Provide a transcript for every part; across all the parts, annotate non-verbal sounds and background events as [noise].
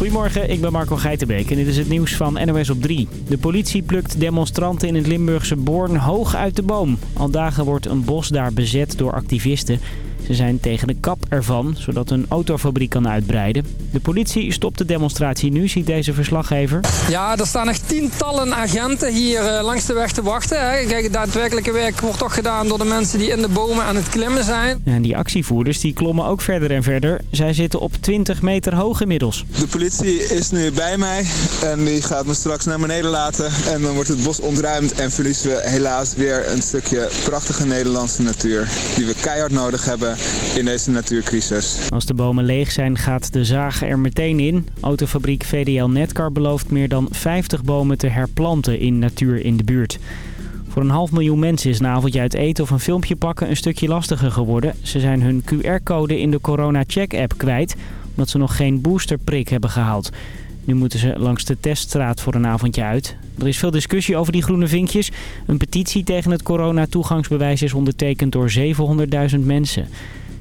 Goedemorgen, ik ben Marco Geitenbeek en dit is het nieuws van NOS op 3. De politie plukt demonstranten in het Limburgse Born hoog uit de boom. Al dagen wordt een bos daar bezet door activisten. Ze zijn tegen de kap ervan, zodat een autofabriek kan uitbreiden. De politie stopt de demonstratie nu, ziet deze verslaggever. Ja, er staan echt tientallen agenten hier eh, langs de weg te wachten. Hè. Kijk, het daadwerkelijke werk wordt toch gedaan door de mensen die in de bomen aan het klimmen zijn. En die actievoerders die klommen ook verder en verder. Zij zitten op 20 meter hoog inmiddels. De politie is nu bij mij en die gaat me straks naar beneden laten. En dan wordt het bos ontruimd en verliezen we helaas weer een stukje prachtige Nederlandse natuur. Die we keihard nodig hebben in deze natuurcrisis. Als de bomen leeg zijn gaat de zaag er meteen in. Autofabriek VDL Netcar belooft meer dan 50 bomen te herplanten in natuur in de buurt. Voor een half miljoen mensen is een avondje uit eten of een filmpje pakken een stukje lastiger geworden. Ze zijn hun QR-code in de Corona Check app kwijt omdat ze nog geen boosterprik hebben gehaald. Nu moeten ze langs de teststraat voor een avondje uit. Er is veel discussie over die groene vinkjes. Een petitie tegen het corona-toegangsbewijs is ondertekend door 700.000 mensen.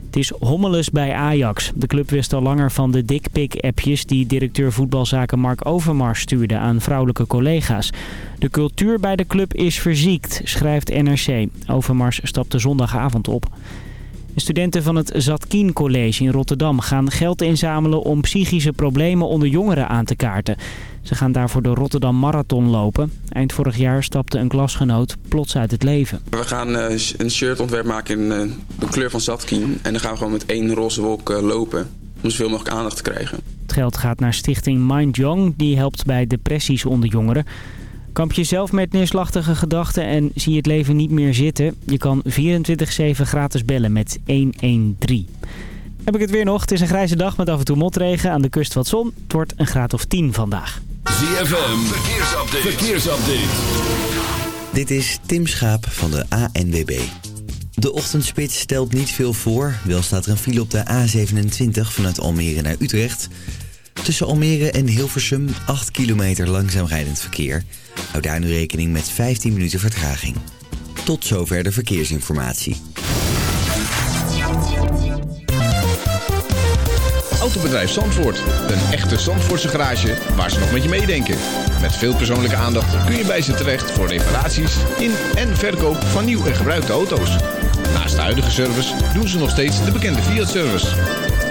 Het is hommeles bij Ajax. De club wist al langer van de dickpic-appjes die directeur voetbalzaken Mark Overmars stuurde aan vrouwelijke collega's. De cultuur bij de club is verziekt, schrijft NRC. Overmars stapte zondagavond op. Studenten van het Zatkien College in Rotterdam gaan geld inzamelen om psychische problemen onder jongeren aan te kaarten. Ze gaan daarvoor de Rotterdam Marathon lopen. Eind vorig jaar stapte een klasgenoot plots uit het leven. We gaan uh, een shirtontwerp maken in uh, de kleur van Zatkien. En dan gaan we gewoon met één roze wolk uh, lopen. Om zoveel mogelijk aandacht te krijgen. Het geld gaat naar stichting Mind Young. Die helpt bij depressies onder jongeren. Kamp je zelf met neerslachtige gedachten en zie je het leven niet meer zitten? Je kan 24-7 gratis bellen met 113. Heb ik het weer nog. Het is een grijze dag met af en toe motregen. Aan de kust wat zon. Het wordt een graad of 10 vandaag. ZFM, verkeersupdate. verkeersupdate. Dit is Tim Schaap van de ANWB. De ochtendspits stelt niet veel voor. Wel staat er een file op de A27 vanuit Almere naar Utrecht... Tussen Almere en Hilversum 8 kilometer langzaam rijdend verkeer. Hou daar nu rekening met 15 minuten vertraging. Tot zover de verkeersinformatie. Autobedrijf Zandvoort. Een echte Zandvoortse garage waar ze nog met je meedenken. Met veel persoonlijke aandacht kun je bij ze terecht voor reparaties in en verkoop van nieuw en gebruikte auto's. Naast de huidige service doen ze nog steeds de bekende Fiat-service.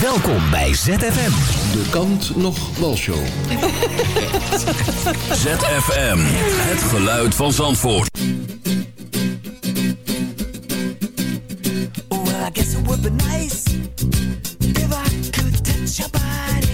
Welkom bij ZFM. De kant nog walshow. [laughs] ZFM, het geluid van Zandvoort. Well, I guess it would be nice if I could touch your body.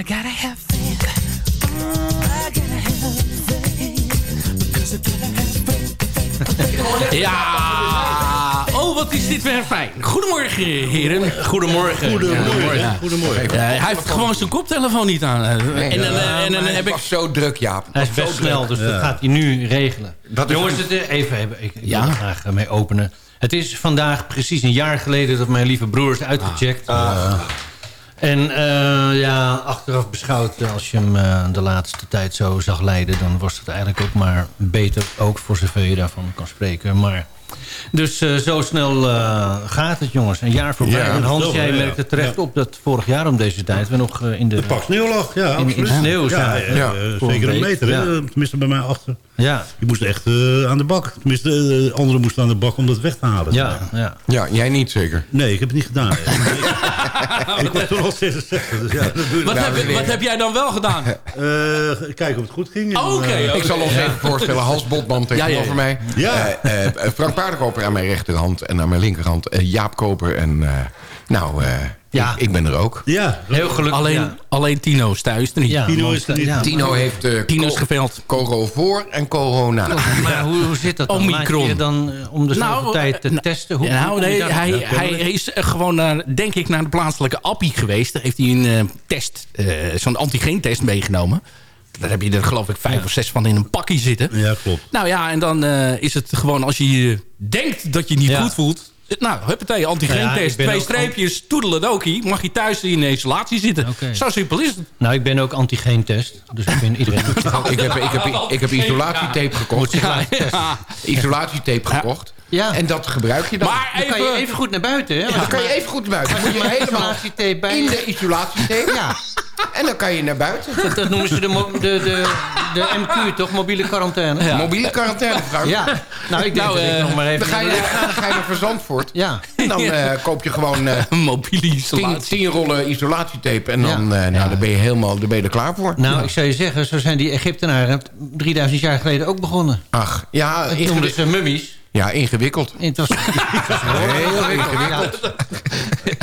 I gotta have faith. Ja! Oh, wat is dit weer fijn. Goedemorgen, heren. Goedemorgen. Goedemorgen. Goedemorgen. Ja, hij heeft gewoon zijn koptelefoon niet aan. En dan, en dan heb ik... zo druk, Jaap. Hij is best snel, dus dat gaat hij nu regelen. Jongens, eh, even hebben. Ik, graag mee openen. Het is vandaag precies een jaar geleden dat mijn lieve broer is uitgecheckt. Ah. En eh, ja, achteraf beschouwd, eh, als je hem eh, de laatste tijd zo zag leiden... dan was het eigenlijk ook maar beter, ook voor zover je daarvan kan spreken. Maar, dus eh, zo snel eh, gaat het, jongens. Een jaar voorbij. Ja, en Hans, jij ja. merkte terecht op dat vorig jaar om deze tijd... we nog eh, in de... De pak sneeuw lag, ja, In- in sneeuw ja, zaten. zeker een meter, hè, ja. tenminste bij mij achter. Ja, Je moest echt eh, aan de bak. Tenminste, eh, anderen moesten aan de bak om dat weg te halen. ja, ja. Ja, jij niet zeker. Nee, ik heb het niet gedaan. [laughs] ik, ik was toen al 66, dus ja. Wat, Nou, heb, wat heb jij dan wel gedaan? Eh, kijken of het goed ging. Oh, Oké. Ik zal ons even voorstellen, Hans Botman tegenover Ja, ja, ja. mij. Ja. Eh, eh, Frank Paardenkoper aan mijn rechterhand en aan mijn linkerhand eh, Jaap Koper. En eh, nou, eh, Ja. ik, ik ben er ook. ja, Heel gelukkig. Alleen, ja. alleen Tino is thuis er niet. Ja, Tino is er niet. ja, Tino heeft eh, Tino is geveld. Coro voor en corona. Maar hoe, hoe zit dat dan? Omicron. Je dan eh, om de Nou, tijd te eh, testen? Hoe, nou, hoe nee, hij, hij is gewoon, naar, denk ik, naar de plaatselijke appie geweest. Daar heeft hij een eh, test, eh, zo'n antigeentest meegenomen. Daar heb je er geloof ik vijf of zes van in een pakje zitten. ja, klopt. Nou ja, en dan eh, is het gewoon als je je denkt dat je je niet Ja. goed voelt. Nou, huppatee, Ja, antigeentest, ik ben twee ook streepjes, toedeledokie. Mag je thuis in isolatie zitten. Zo simpel is het. Nou, ik ben ook antigeentest. Dus ik ben iedereen... [laughs] Nou, ik, heb, ik, heb, ik heb isolatietape gekocht. Ja, ja. Isolatietape gekocht. Ja. En dat gebruik je dan. Maar Dan kan je even... goed naar buiten, hè? dan kan je even goed naar buiten. Dan moet je helemaal isolatietape bij in je. de isolatietape. Ja, En dan kan je naar buiten. dat, dat noemen ze de, de, de, de MQ, toch? Mobiele quarantaine. Ja. Mobiele quarantaine, Frank. Nou, ik denk Nou, dat ik eh, nog maar even... Dan ga je, [laughs] dan ga je naar Verzandvoort. Ja. En dan eh, koop je gewoon eh [laughs] Een mobiele isolatie. tien rollen isolatietape. En dan, Ja. eh, nou, dan ben je helemaal dan ben je er klaar voor. Nou, ik zou je zeggen, zo zijn die Egyptenaren 3000 jaar geleden ook begonnen. Ach, ja, Dat noemden ze mummies. Ja ingewikkeld. [laughs] Het was, Heel ingewikkeld.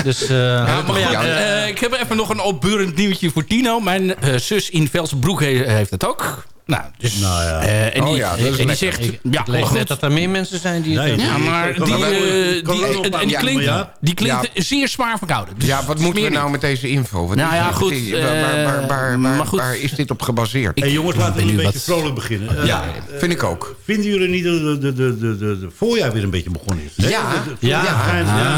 dus, eh, Ja, maar eh, ik heb even nog een opbeurend nieuwtje voor Tino. Mijn eh, zus in Velsenbroek he- heeft het ook. Nou, dus, Nou ja. eh, en Oh die, ja, dat is en die lekker. zegt... ik, ja, ik lees net dat er meer mensen zijn die... het Nee, hebben. Ja, maar die, eh, die, en- en die klinkt, ja? die klinkt Ja. zeer zwaar verkouden. Dus Ja, wat moeten we nou met deze info? Wat Nou ja, goed, Precies. Waar, waar, waar, waar, eh, waar- maar goed. waar is dit op gebaseerd? Hey, jongens, laten we een beetje wat- vrolijk beginnen. Ja, vind ik ook. Vinden jullie niet dat de, de, de, de, de, de voorjaar weer een beetje begonnen is? Ja, ja,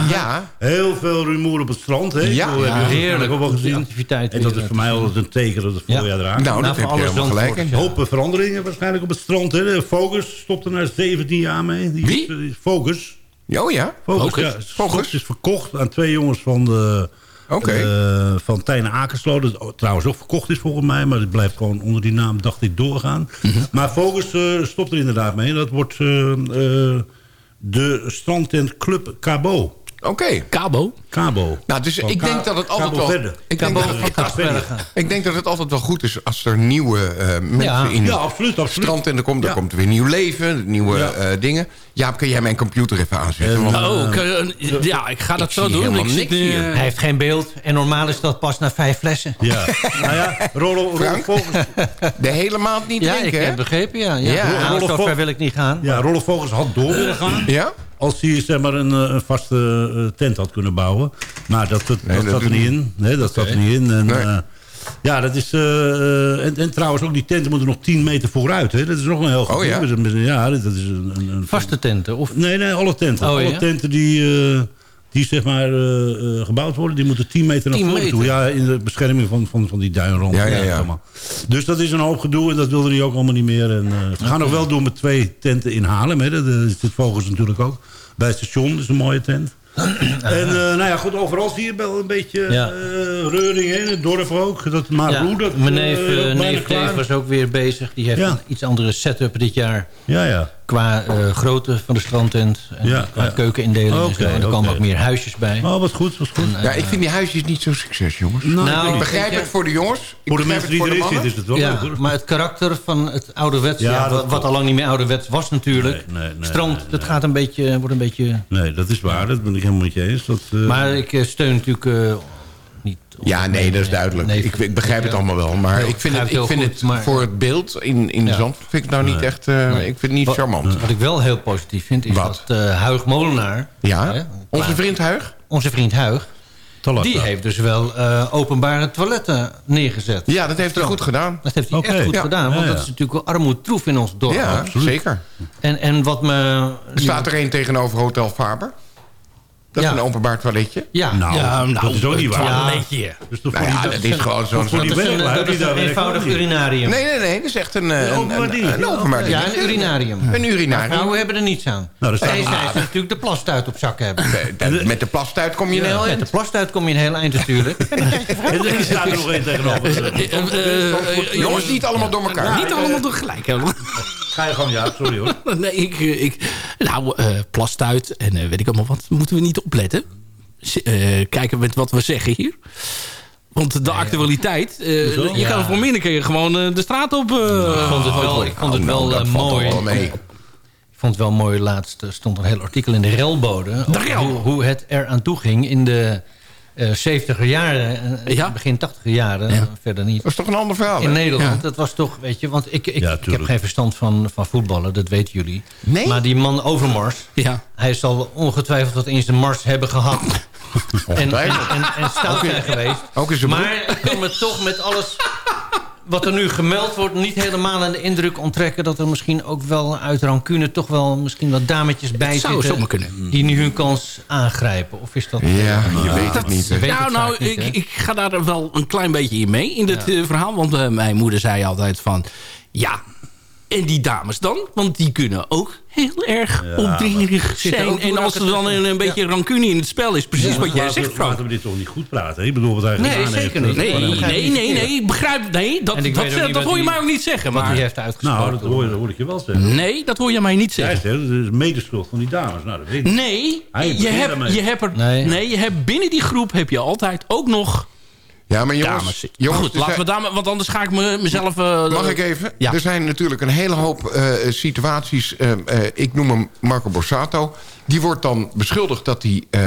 ja. Heel veel rumoer op het strand. Hè? Ja. Heerlijk. waarschijnlijk ook wel gezien. Activiteit En dat is voor mij altijd een teken dat het Ja. voorjaar eraan Nou, dat heb je helemaal gelijk hoop veranderingen waarschijnlijk op het strand. Hè? Focus stopte na 17 jaar mee. Die Wie? is, eh, Focus. Oh ja? Focus, Focus? ja. is- Focus? is verkocht aan twee jongens van de... Oké. eh, van Tijne Akerslo. Dat trouwens ook verkocht is volgens mij. Maar het blijft gewoon onder die naam, dacht ik, doorgaan. Mhm. Maar Focus eh, stopt er inderdaad mee. Dat wordt eh, eh, de strandtent Club Cabo. Oké. Cabo? Cabo. Nou, dus Van ik denk dat het altijd Cabo wel... Ik denk, dat, ik denk dat het altijd wel goed is als er nieuwe eh, mensen Ja. in Ja, absoluut, absoluut. strand en er komt. Er Ja. komt weer nieuw leven, nieuwe Ja. eh, dingen. Jaap, kun jij mijn computer even aanzetten? Want, Oh, eh, ja, ik ga dat ik zo zie doen. helemaal Ik zit eh, Hij heeft geen beeld. En normaal is dat pas na vijf flessen. Ja. nou ja, Rollo, Frank? Vogels, de hele maand niet Ja, ik drinken, heb begrepen, ja. ja. Ja. Nou, Rollo zo ver Vog- wil ik niet gaan. ja, Rollo Vogels had door willen gaan. Ja? Als hij zeg maar, een, eh, een vaste eh, tent had kunnen bouwen. Maar dat, dat, Nee, dat dat zat er niet in. Nee, dat zat er niet in. En, Nee. eh, ja, dat is... eh, en, en trouwens, ook die tenten moeten nog 10 meter vooruit. Hè? Dat is nog een heel Oh, ja? Ja, dat is een... een, een Vaste tenten? Of... Nee, nee, alle tenten. Oh, alle ja? tenten die, eh, die zeg maar eh, eh, gebouwd worden, die moeten 10 meter naar 10 voren toe. Ja, in de bescherming van, van, van die duinrand. Ja, ja, ja. allemaal. Dus dat is een hoop gedoe en dat wilde hij ook allemaal niet meer. En, eh, ze gaan nog wel door met twee tenten in Haarlem. Hè. Dat eh, zit Vogels natuurlijk ook. Bij het station, dat is een mooie tent. En eh, nou ja, goed, overal zie je wel een beetje Ja. eh, reuring in het dorp ook. Dat Maroe, dat Mijn neef, eh, neef. Dave was ook weer bezig. Die heeft Ja. een iets andere setup dit jaar. Ja, ja. Qua eh, grootte van de strandtent. En Ja, qua ja. keukenindeling en zo. Er komen ook meer huisjes bij. Oh, wat goed, wat goed. En, Ja, eh, ik vind die huisjes niet zo succes, jongens. Nou, ik begrijp het voor de jongens. Ik Voor de begrijp mensen het die voor de erin mannen. zitten is het wel ja, maar het karakter van het ouderwets, Ja, wat, al lang niet meer ouderwets was natuurlijk. Nee, nee, nee, Strand, nee, dat nee. gaat een beetje, wordt een beetje... Nee, dat is waar. Dat ben ik helemaal met je eens. Dat, eh, Maar ik eh, steun natuurlijk, eh, niet Ja, nee, dat is duidelijk. ik, ik begrijp het allemaal wel. Maar ik vind het, ik vind goed, het maar- voor het beeld in, in de zand... vind ik nou niet echt... eh. Ik vind het niet Wat- charmant. Wat ik wel heel positief vind, is Wat? dat eh Huig Molenaar... Ja, hè, onze vriend Huig. Onze vriend Huig. Die heeft dus wel eh, openbare toiletten neergezet. Ja, dat heeft hij goed gedaan. Dat heeft hij echt goed Ja. gedaan. Want Ja, ja. dat is natuurlijk wel armoedtroef in ons dorp. Ja, zeker. En, en wat me... Er staat er een tegenover Hotel Faber. Dat is een openbaar toiletje. Ja, Nou, Ja, nou, dat is ook niet waar. Ja. toiletje. Dus Nou voor ja, die- dat is gewoon zo'n... voor die dat is een, dat is een eenvoudig urinarium. Nee, nee, nee. Dat is echt een... eh, Een een, openbaar een, ding. een openbaar Ja, een urinarium. Een urinarium. Vrouwen hebben er niets aan. Nou, dat staat- Tenzij ze natuurlijk de plastuit op zak hebben. Met de plastuit kom je een heel Met eind. de plastuit kom je een heel eind natuurlijk. [laughs] En er staat er nog één tegenover. [laughs] Eh, eh, Jongens, niet allemaal door elkaar. Niet allemaal tegelijk. hè. Ga je gewoon, ja, sorry hoor. [laughs] Nee, ik, eh, ik, nou, eh plastuit en eh, weet ik allemaal wat. Moeten we niet opletten. Z- eh, kijken met wat we zeggen hier. Want de actualiteit... eh, je kan voor minder je gewoon eh, de straat op... eh, ik vond het wel, ik vond het Nou, wel toch mooi. wel mee. Ik vond het wel mooi. Laatst stond een heel artikel in de relbode. over Rel. Hoe, hoe het er aan toe ging in de eh 70er jaren. eh, Ja. Begin 80er jaren. Ja. eh, Verder niet. Dat is toch een ander verhaal, In? Nederland, Ja. dat was toch, weet je, want ik, ik, Ja, ik heb geen verstand van, van voetballen, dat weten jullie. Nee? Maar die man Overmars, Ja. hij zal ongetwijfeld wat in zijn mars hebben gehad. [laughs] en, en, en, en stout zijn geweest. Ook. Maar ik kan me toch met alles wat er nu gemeld wordt... niet helemaal aan de indruk onttrekken... dat er misschien ook wel uit rancune... toch wel misschien wat dametjes bij Het zou zitten... zomaar kunnen. die nu hun kans aangrijpen. Of is dat... Ja, je weet het niet. weet nou, het nou niet, ik, hè? ik ga daar wel een klein beetje in mee in dit eh, verhaal. Want eh, mijn moeder zei altijd van... Ja, en die dames dan? Want die kunnen ook heel erg opdringerig er zijn. En als er dan een, een beetje rancune in het spel is... Precies wat jij zegt, Frank. Laten we dit toch niet goed praten. Ik bedoel, wat hij Nee, gedaan zeker heeft, niet. dat Nee, nee, niet nee, nee. Ik begrijp... Nee, dat, dat, dat, wat hoor je mij ook niet zeggen. Wat Maar, hij heeft uitgesproken. Nou, dat hoor, je- dat hoor ik je wel zeggen. nee, dat hoor je mij niet Jij zeggen. zegt, het is medeschuld van die dames. Nou, dat weet ik. Nee, Hij je hebt, je, hebt er, Nee. nee. je hebt binnen die groep heb je altijd ook nog Ja, maar jongens... dames. jongens Goed, laten zijn- we daar, want anders ga ik me, mezelf... eh, Mag ik even? Ja. Er zijn natuurlijk een hele hoop eh, situaties. eh, eh, ik noem hem Marco Borsato. Die wordt dan beschuldigd dat hij eh,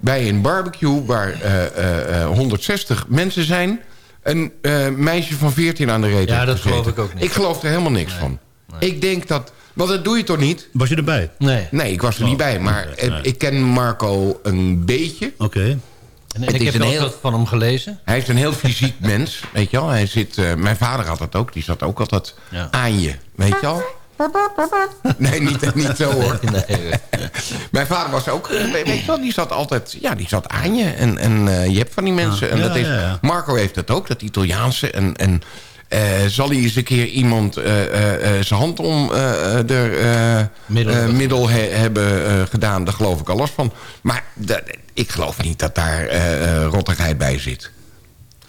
bij een barbecue... waar eh, eh, eh, 160 mensen zijn... een eh, meisje van 14 aan de reet Ja, dat gezeten. geloof ik ook niet. Ik geloof er helemaal niks van. Ik denk dat... Want dat doe je toch niet? Was je erbij? Nee. Nee, ik was er niet bij. Maar eh, nee. ik ken Marco een beetje. Oké. En, ik heb een wel heel- wat van hem gelezen. Hij is een heel fysiek [laughs] mens, weet je wel. Hij zit, eh, mijn vader had dat ook. Die zat ook altijd Ja. aan je, weet je wel. [laughs] Nee, niet, niet zo hoor. [laughs] Nee, Mijn vader was ook, eh, weet je wel, die zat altijd, ja, die zat aan je. En, en eh, je hebt van die mensen. En Ja, dat is. Marco heeft dat ook, dat Italiaanse. En, en zal hij eens een keer iemand eh, eh, eh, zijn hand om eh, eh, de eh, Middel. eh, middel he- hebben eh, gedaan? Daar geloof ik al last van. Maar ik geloof niet dat daar eh, eh, rottigheid bij zit.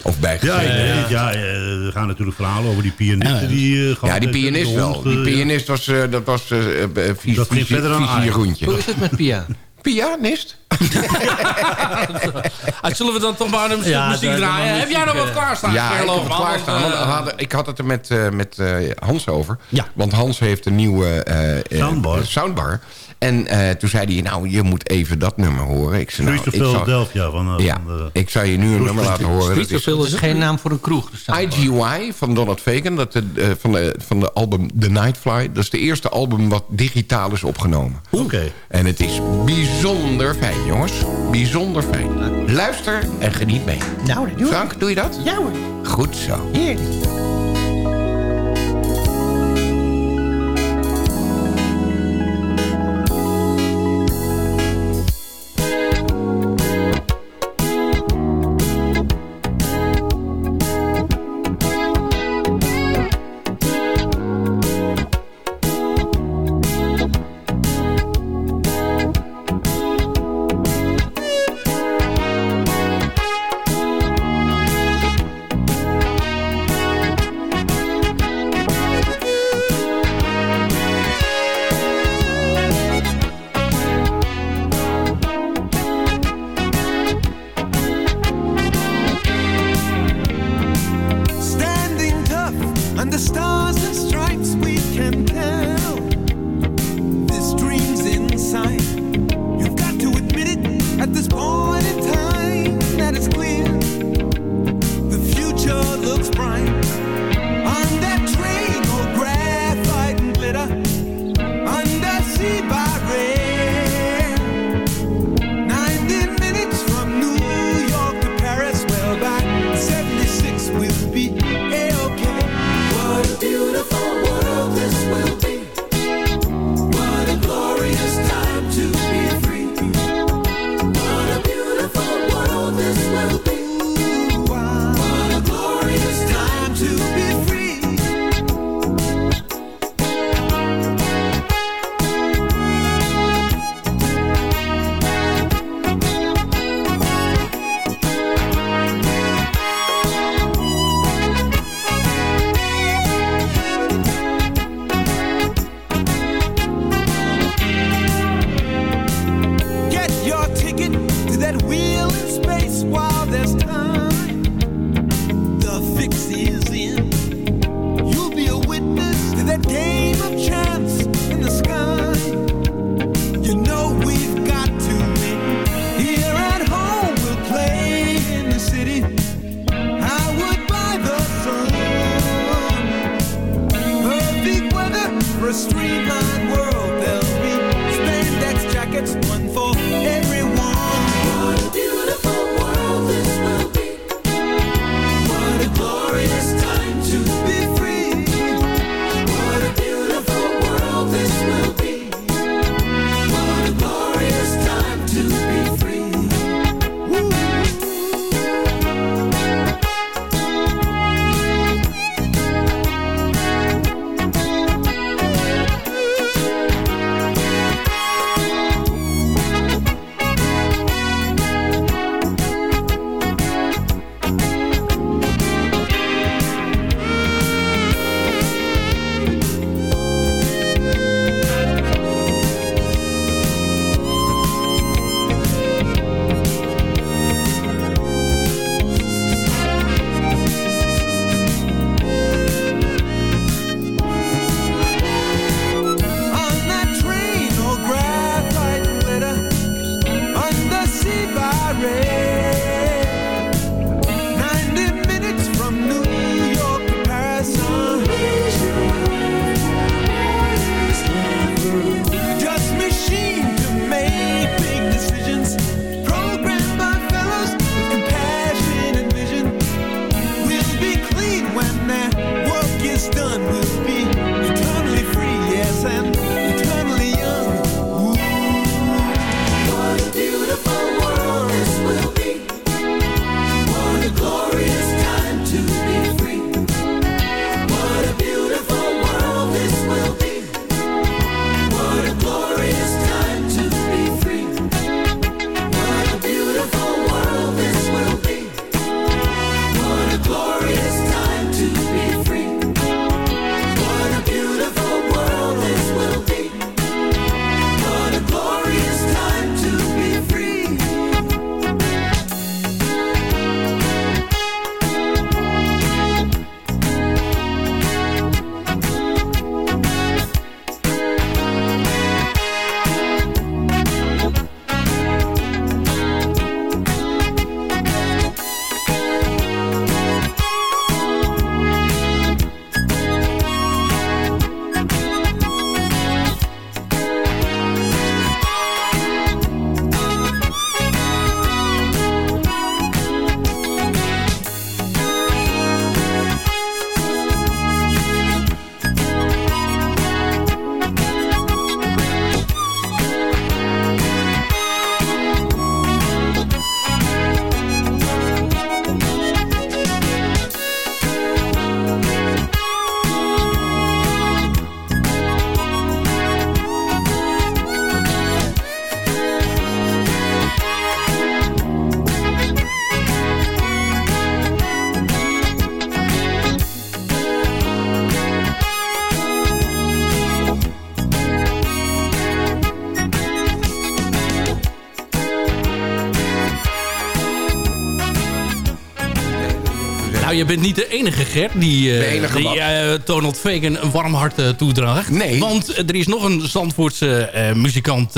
Of bij Ja. Ja, eh, er gaan natuurlijk verhalen over die pianisten die... eh, Ja, die pianist wel. Die eh, pianist was, eh, dat was eh, eh, vies, Dat ging vies, verder dan vies Ajax. Jeroentje. Hoe is het met Pia? Pianist? [laughs] Ah, zullen we dan toch maar een Ja, muziek draaien? muziek, Heb jij nog wat eh, klaarstaan? Ja, ik heb het Want, klaarstaan. Want eh, ik had het er met, eh, met eh, Hans over. Ja. Want Hans heeft een nieuwe eh, eh, Soundbar. soundbar. En eh, toen zei hij, nou, je moet even dat nummer horen. Ik zei, nou, ik zal, van... eh, ja, van de- ik zou je nu een nummer laten horen. Dat is geen naam voor een kroeg. dus. IGY van Donald Fagan. Dat, de, eh, van, de, van de album The Nightfly. Dat is de eerste album wat digitaal is opgenomen. Oké. En het is bijzonder fijn, jongens. Bijzonder fijn. Luister en geniet mee. Nou, dat doe ik. Frank, doe je dat? Ja hoor. Goed zo. Heerlijk. Bent niet de enige, Gert, die, eh, De enige die wat? eh, Donald Fagan een warm hart eh, toedraagt. Nee. Want er is nog een Zandvoortse eh, muzikant,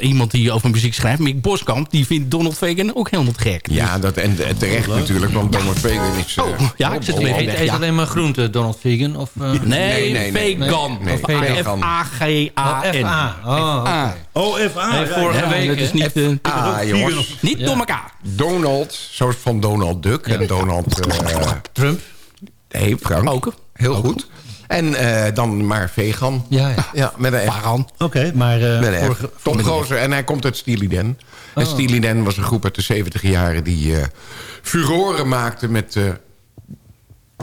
iemand die over muziek schrijft, Mick Boskamp, die vindt Donald Fagan ook helemaal te gek. Ja, dat, en, en terecht natuurlijk, want Donald Fagan is... Oh, ja, ik zit oh, er oh, Eet, alleen maar groente, Donald Vegan? Of, eh? Nee, Nee, nee, nee. Fagan. Nee, Of nee. F-A-G-A-N. FA. Oh. A. Oh, FA. Ja, vorige week, dat is niet, Ah, jongens. niet door elkaar. Donald, zoals van Donald Duck en Donald... [laughs] Trump. nee, Frank. Ook. Heel goed. En eh, dan maar vegan. Ja, ja. [laughs] Ja, met een. Oké, maar eh, Met een vorige, Tom Gozer. En hij komt uit Steely Dan. En Steely Dan was een groep uit de 70 jaren... die eh furoren maakte met eh,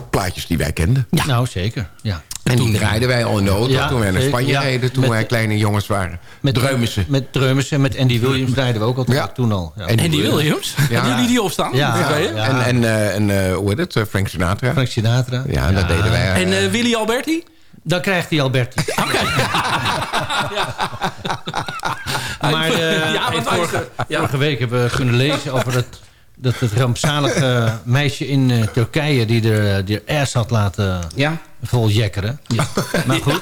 plaatjes die wij kenden. Nou, zeker. Ja. En die draaiden wij al in de auto Ja, toen wij naar zeker. Spanje Ja, reden... toen met- wij kleine jongens waren. Met Dreumissen. Met Dreumissen en met Andy Williams rijden we ook altijd Ja. toen al. Ja. En die Williams? Ja. Jullie die opstaan? Ja. Dat weet je? Ja. En, en, eh, en eh, hoe heet het? Eh, Frank Sinatra. Frank Sinatra. Ja, dat deden wij. eh, En eh, Willy Alberti? Dan krijgt hij Alberti. [laughs] [laughs] Maar eh, [laughs] Ja, wat vorige, week hebben we kunnen lezen over het, dat het rampzalige meisje in eh, Turkije... die er, die er ass had laten Ja. Vol jekkeren. Maar goed,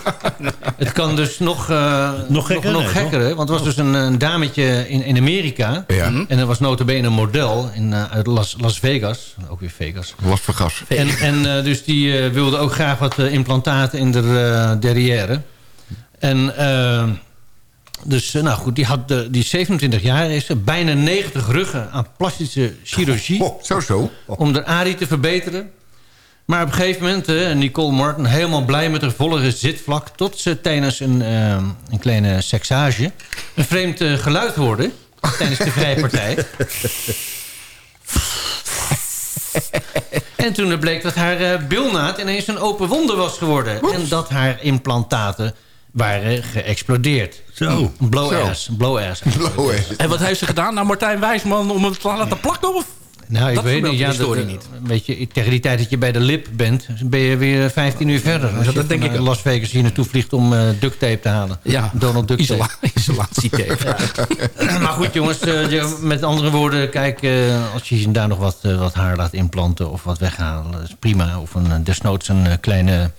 het kan dus nog, eh, Nog gekker, Nog, nee, gekker, hè? want er was dus een, een dametje in, in Amerika. Ja. En er was notabene een model in, eh, uit Las, Las Vegas. Ook weer Vegas. Last van gas. En, en eh, dus die wilde ook graag wat implantaten in de derrière. En dus, nou goed, die, had de, die 27 jaar is, ze, bijna 90 ruggen aan plastische chirurgie. Oh, zo zo. Om de ARI te verbeteren. Maar op een gegeven moment, eh, Nicole Martin helemaal blij met haar volle zitvlak... tot ze tijdens een, eh, een kleine seksage een vreemd eh, geluid hoorde... tijdens de vrijpartij. en toen bleek dat haar eh, bilnaad ineens een open wonde was geworden. En dat haar implantaten waren geëxplodeerd. Zo. Een blow Zo. ass. een Blow ass. Blow ass. En wat heeft ze gedaan? Nou, Martijn Wijsman om het te laten plakken? Of? Nou, ik weet de Ja, historie dat, niet. Weet je, tegen die tijd dat je bij de lip bent, ben je weer 15 uur verder. Als dat denk ik eh. Las Vegas hier naartoe vliegt om eh duct tape te halen. Ja, Donald Duct tape. [laughs] Isola isolatietape. [laughs] maar goed jongens, eh, met andere woorden, kijk, eh, als je daar nog wat, eh, wat haar laat implanten of wat weghalen, is prima. Of een, eh, desnoods een eh, kleine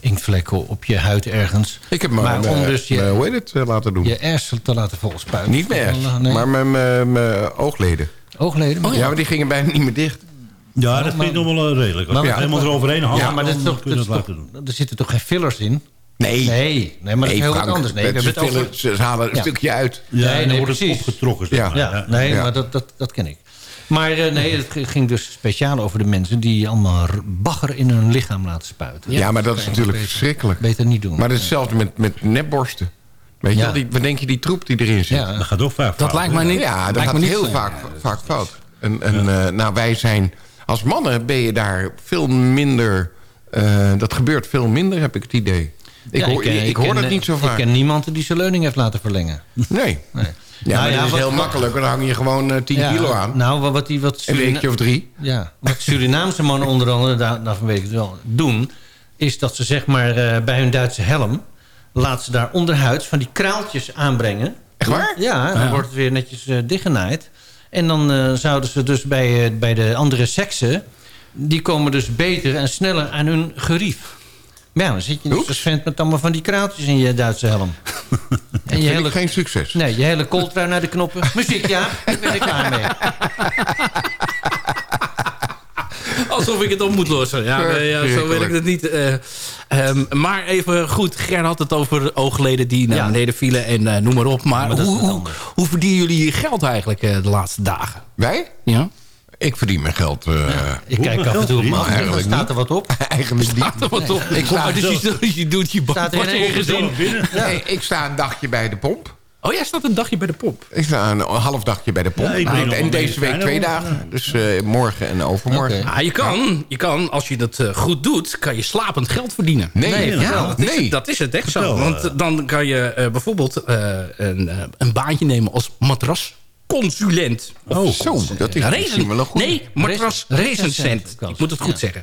inktvlek op je huid ergens. Ik heb maar, maar om dus je, hoe heet het, eh, laten doen. je ers te laten volspuiten. Niet meer, Nee. maar mijn- mijn mijn oogleden. Oogleden? ja. maar die gingen bijna niet meer dicht. Ja, dat vind ik nog wel eh, redelijk. Als Maar- je het helemaal eroverheen haalt, Ja, maar dat is dan toch, kun je dat is laten doen. toch- er zitten toch geen fillers in? Nee. Nee, nee maar dat is heel wat anders. Nee, pillen, Ze halen een Ja. stukje uit. Ja, Nee, en dan nee, wordt het precies. opgetrokken. Zeg Ja. maar. Ja, nee, Ja. maar dat, dat, dat ken ik. Maar eh, nee, het ging dus speciaal over de mensen... die allemaal bagger in hun lichaam laten spuiten. Ja, maar dat is natuurlijk beter- verschrikkelijk. Beter niet doen. Maar dat is hetzelfde met, met nepborsten. Weet je Ja. wel, die, wat denk je, die troep die erin zit? Ja. Dat gaat ook vaak Dat fout, lijkt hè? mij niet. Ja, dat lijkt gaat me heel vaak, vaak fout. En, en eh, nou, wij zijn... Als mannen ben je daar veel minder... eh, dat gebeurt veel minder, heb ik het idee. Ik Ja, hoor, ik hoor ken, dat niet zo vaak. Ik ken niemand die zijn leuning heeft laten verlengen. Nee. Nee. Ja, Nou maar ja, dat is wat- heel makkelijk. Dan hang je gewoon eh 10 Ja, kilo aan. Nou, wat, wat, die, wat, een weekje of drie. ja, wat Surinaamse mannen onder andere, daar, daarvan weet ik het wel, doen... is dat ze zeg maar eh, bij hun Duitse helm... laten ze daar onderhuids van die kraaltjes aanbrengen. Echt waar? Ja, dan wordt het weer netjes eh, dichtgenaaid. En dan eh, zouden ze dus bij, eh, bij de andere seksen... die komen dus beter en sneller aan hun gerief. Maar ja, dan zit je dus als vent met allemaal van die kraaltjes in je Duitse helm. [laughs] en je Vind hele, ik geen succes. nee, je hele kooltrui naar de knoppen. Muziek, ja, ik ben er klaar mee. [laughs] Alsof ik het op moet lossen. Ja, ja, zo wil ik het niet. eh, ehm, maar even goed, Ger had het over oogleden die naar Ja. beneden vielen en eh, noem maar op. Maar, hoe, hoe verdienen jullie je geld eigenlijk eh, de laatste dagen? Wij? Ja? Ik verdien mijn geld eh, Ik kijk af en toe op mijn achtergrond, Eigenlijk staat er wat op? [laughs] eigenlijk niet. Staat er wat op? Ik sta, dus je, je doet je Staat er in gezin? nee, ik sta een dagje bij de pomp. Oh, jij staat een dagje bij de pop. Ik sta een half dagje bij de pomp. Ja, en deze week twee dagen. Dus eh, morgen en overmorgen. Ah, je, kan, je kan, als je dat eh, goed doet, kan je slapend geld verdienen. Nee, Nee, ja, Ja, dat is, nee. het, dat is het echt zo. Want dan kan je eh, bijvoorbeeld eh, een, een baantje nemen als matrasconsulent. Oh, zo, dat is wel een goede. Nee, matras Recensent. recensent. Ik moet het goed zeggen.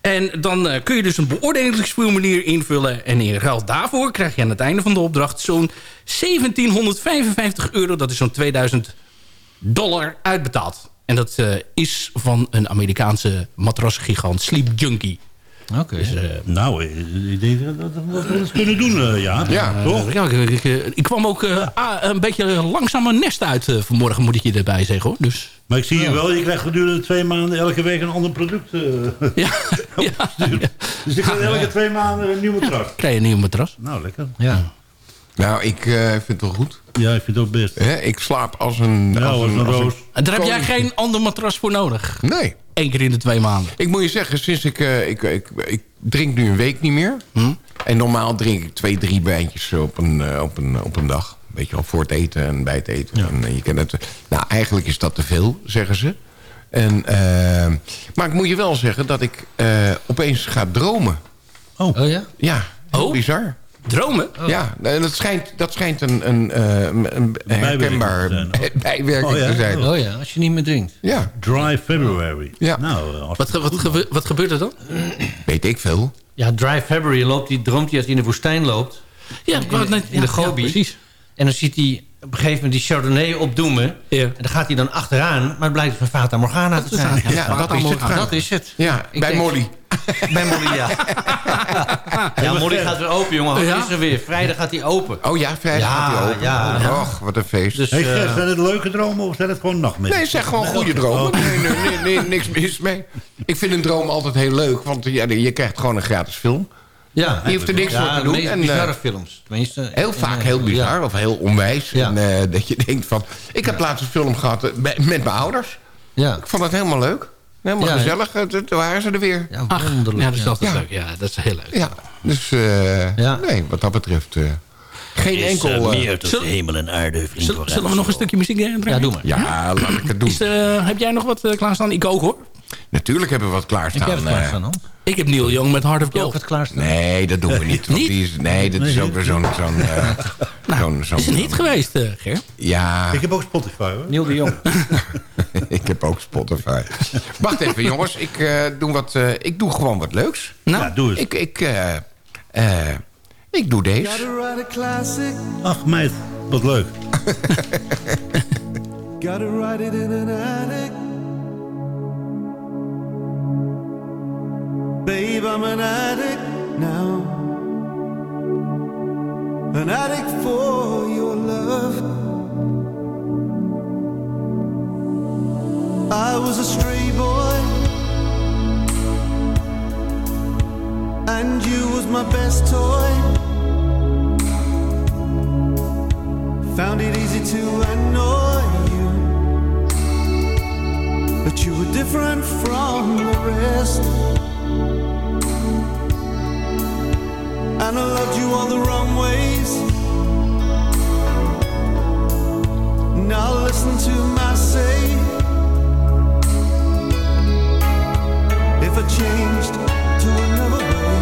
En dan eh, kun je dus een beoordelingsformulier invullen. En in ruil daarvoor krijg je aan het einde van de opdracht zo'n 1755 euro. Dat is zo'n 2000 dollar uitbetaald. En dat eh, is van een Amerikaanse matrasgigant Sleep Junkie. Oké. Dus, eh, Nou, eh, ik denk dat we dat kunnen doen, eh, ja. Ja. Toch? ja, ik, ik, ik kwam ook eh, ah, een beetje langzaam mijn nest uit vanmorgen, moet ik je erbij zeggen. hoor. Dus Maar ik zie je wel, je krijgt gedurende twee maanden elke week een ander product. eh, [laughs] ja, [laughs] ja, ja. dus ik krijg elke twee maanden een nieuwe matras. krijg je een nieuw matras. Nou, lekker. Ja. Nou, ik eh, vind het wel goed. Ja, ik vind het ook best. Hè, ik slaap als een... Ja, als een als roos. En daar heb jij geen ander matras voor nodig. Nee. Eén keer in de twee maanden. Ik moet je zeggen, sinds ik, eh, ik, ik... Ik drink nu een week niet meer. En normaal drink ik twee, drie wijntjes op een, eh, op een, op een dag. Weet je wel, voor het eten en bij het eten. En, eh, je kent het. Nou, eigenlijk is dat te veel, zeggen ze. En, maar ik moet je wel zeggen dat ik eh, opeens ga dromen. Oh ja? Ja, heel Oh? bizar. Dromen? Ja, en dat schijnt, dat schijnt een, een, eh, een, een herkenbaar te zijn. [laughs] bijwerking Oh, ja? te zijn. Oh ja, als je niet meer drinkt. Ja, Dry February. Ja. Nou, als Wat, wat, gebe- wat gebeurt er dan? weet ik veel. Ja, Dry February loopt, die droomt hij als hij in de woestijn loopt. Ja, in de ja, Gobi. ja, precies. En dan ziet hij op een gegeven moment die Chardonnay opdoemen. Ja. En dan gaat hij dan achteraan. Maar het blijkt een Fata Morgana te zijn. Ja, dat is het. Dat is het. Ja, Ik bij denk- Molly. Bij Molly, ja. [laughs] ja, Molly gaat weer open, jongen. Wat Ja? is er weer? Vrijdag gaat hij open. Oh ja, vrijdag Ja, gaat hij open. ja, ja. Och, wat een feest. Dus, Hey, eh, zijn het leuke dromen of zijn het gewoon nachtmerries? Nee, zeg gewoon goede dromen. Nee, nee, nee, nee, niks mis mee. Ik vind een droom altijd heel leuk, want ja, je krijgt gewoon een gratis film. ja, Je hoeft er niks ja, voor te doen. En, bizarre eh, films. Tenminste, Heel vaak eh, heel bizar ja. of heel onwijs. Ja. En eh, dat je denkt van... Ik heb laatst een film gehad eh, met, met mijn ouders. Ja. Ik vond het helemaal leuk. Helemaal Ja, gezellig. Eh, Toen waren ze er weer. Ja, Ach, wonderlijk. ja, dat is altijd Ja. leuk. Ja, dat is heel leuk. Ja, dus eh, Ja. nee, wat dat betreft... eh, geen enkel... eh, Zullen- hemel en aarde, vriend. Zullen, zullen we nog een stukje muziek draaien? Ja, doe maar. ja, laat ik het doen. Is, eh, heb jij nog wat klaarstaan? Ik ook hoor. Natuurlijk hebben we wat Ik heb klaarstaan. het eh. klaarstaan, hoor. Ik heb Neil Young met Heart of Gold. het klaarstaan? Nee, dat doen we [laughs] niet. want Niet? Die is, nee, dat is ook weer zo'n... zo'n eh, [laughs] zo'n- zo'n- is een hit geweest, Ger. Ja, Ik heb ook Spotify hoor. Neil de Jong. [laughs] ik heb ook Spotify. Wacht even, jongens. Ik, eh, doe wat, eh, ik doe gewoon wat leuks. Nou, Ja, doe eens. Ik, ik, eh, eh, ik doe deze. Ach meid, wat leuk. Gotta write it in an attic. Babe, I'm an addict now. An addict for your love. I was a stray boy. And you was my best toy. Found it easy to annoy you. But you were different from the rest. And I loved you all the wrong ways. Now listen to my say. If I changed to another way,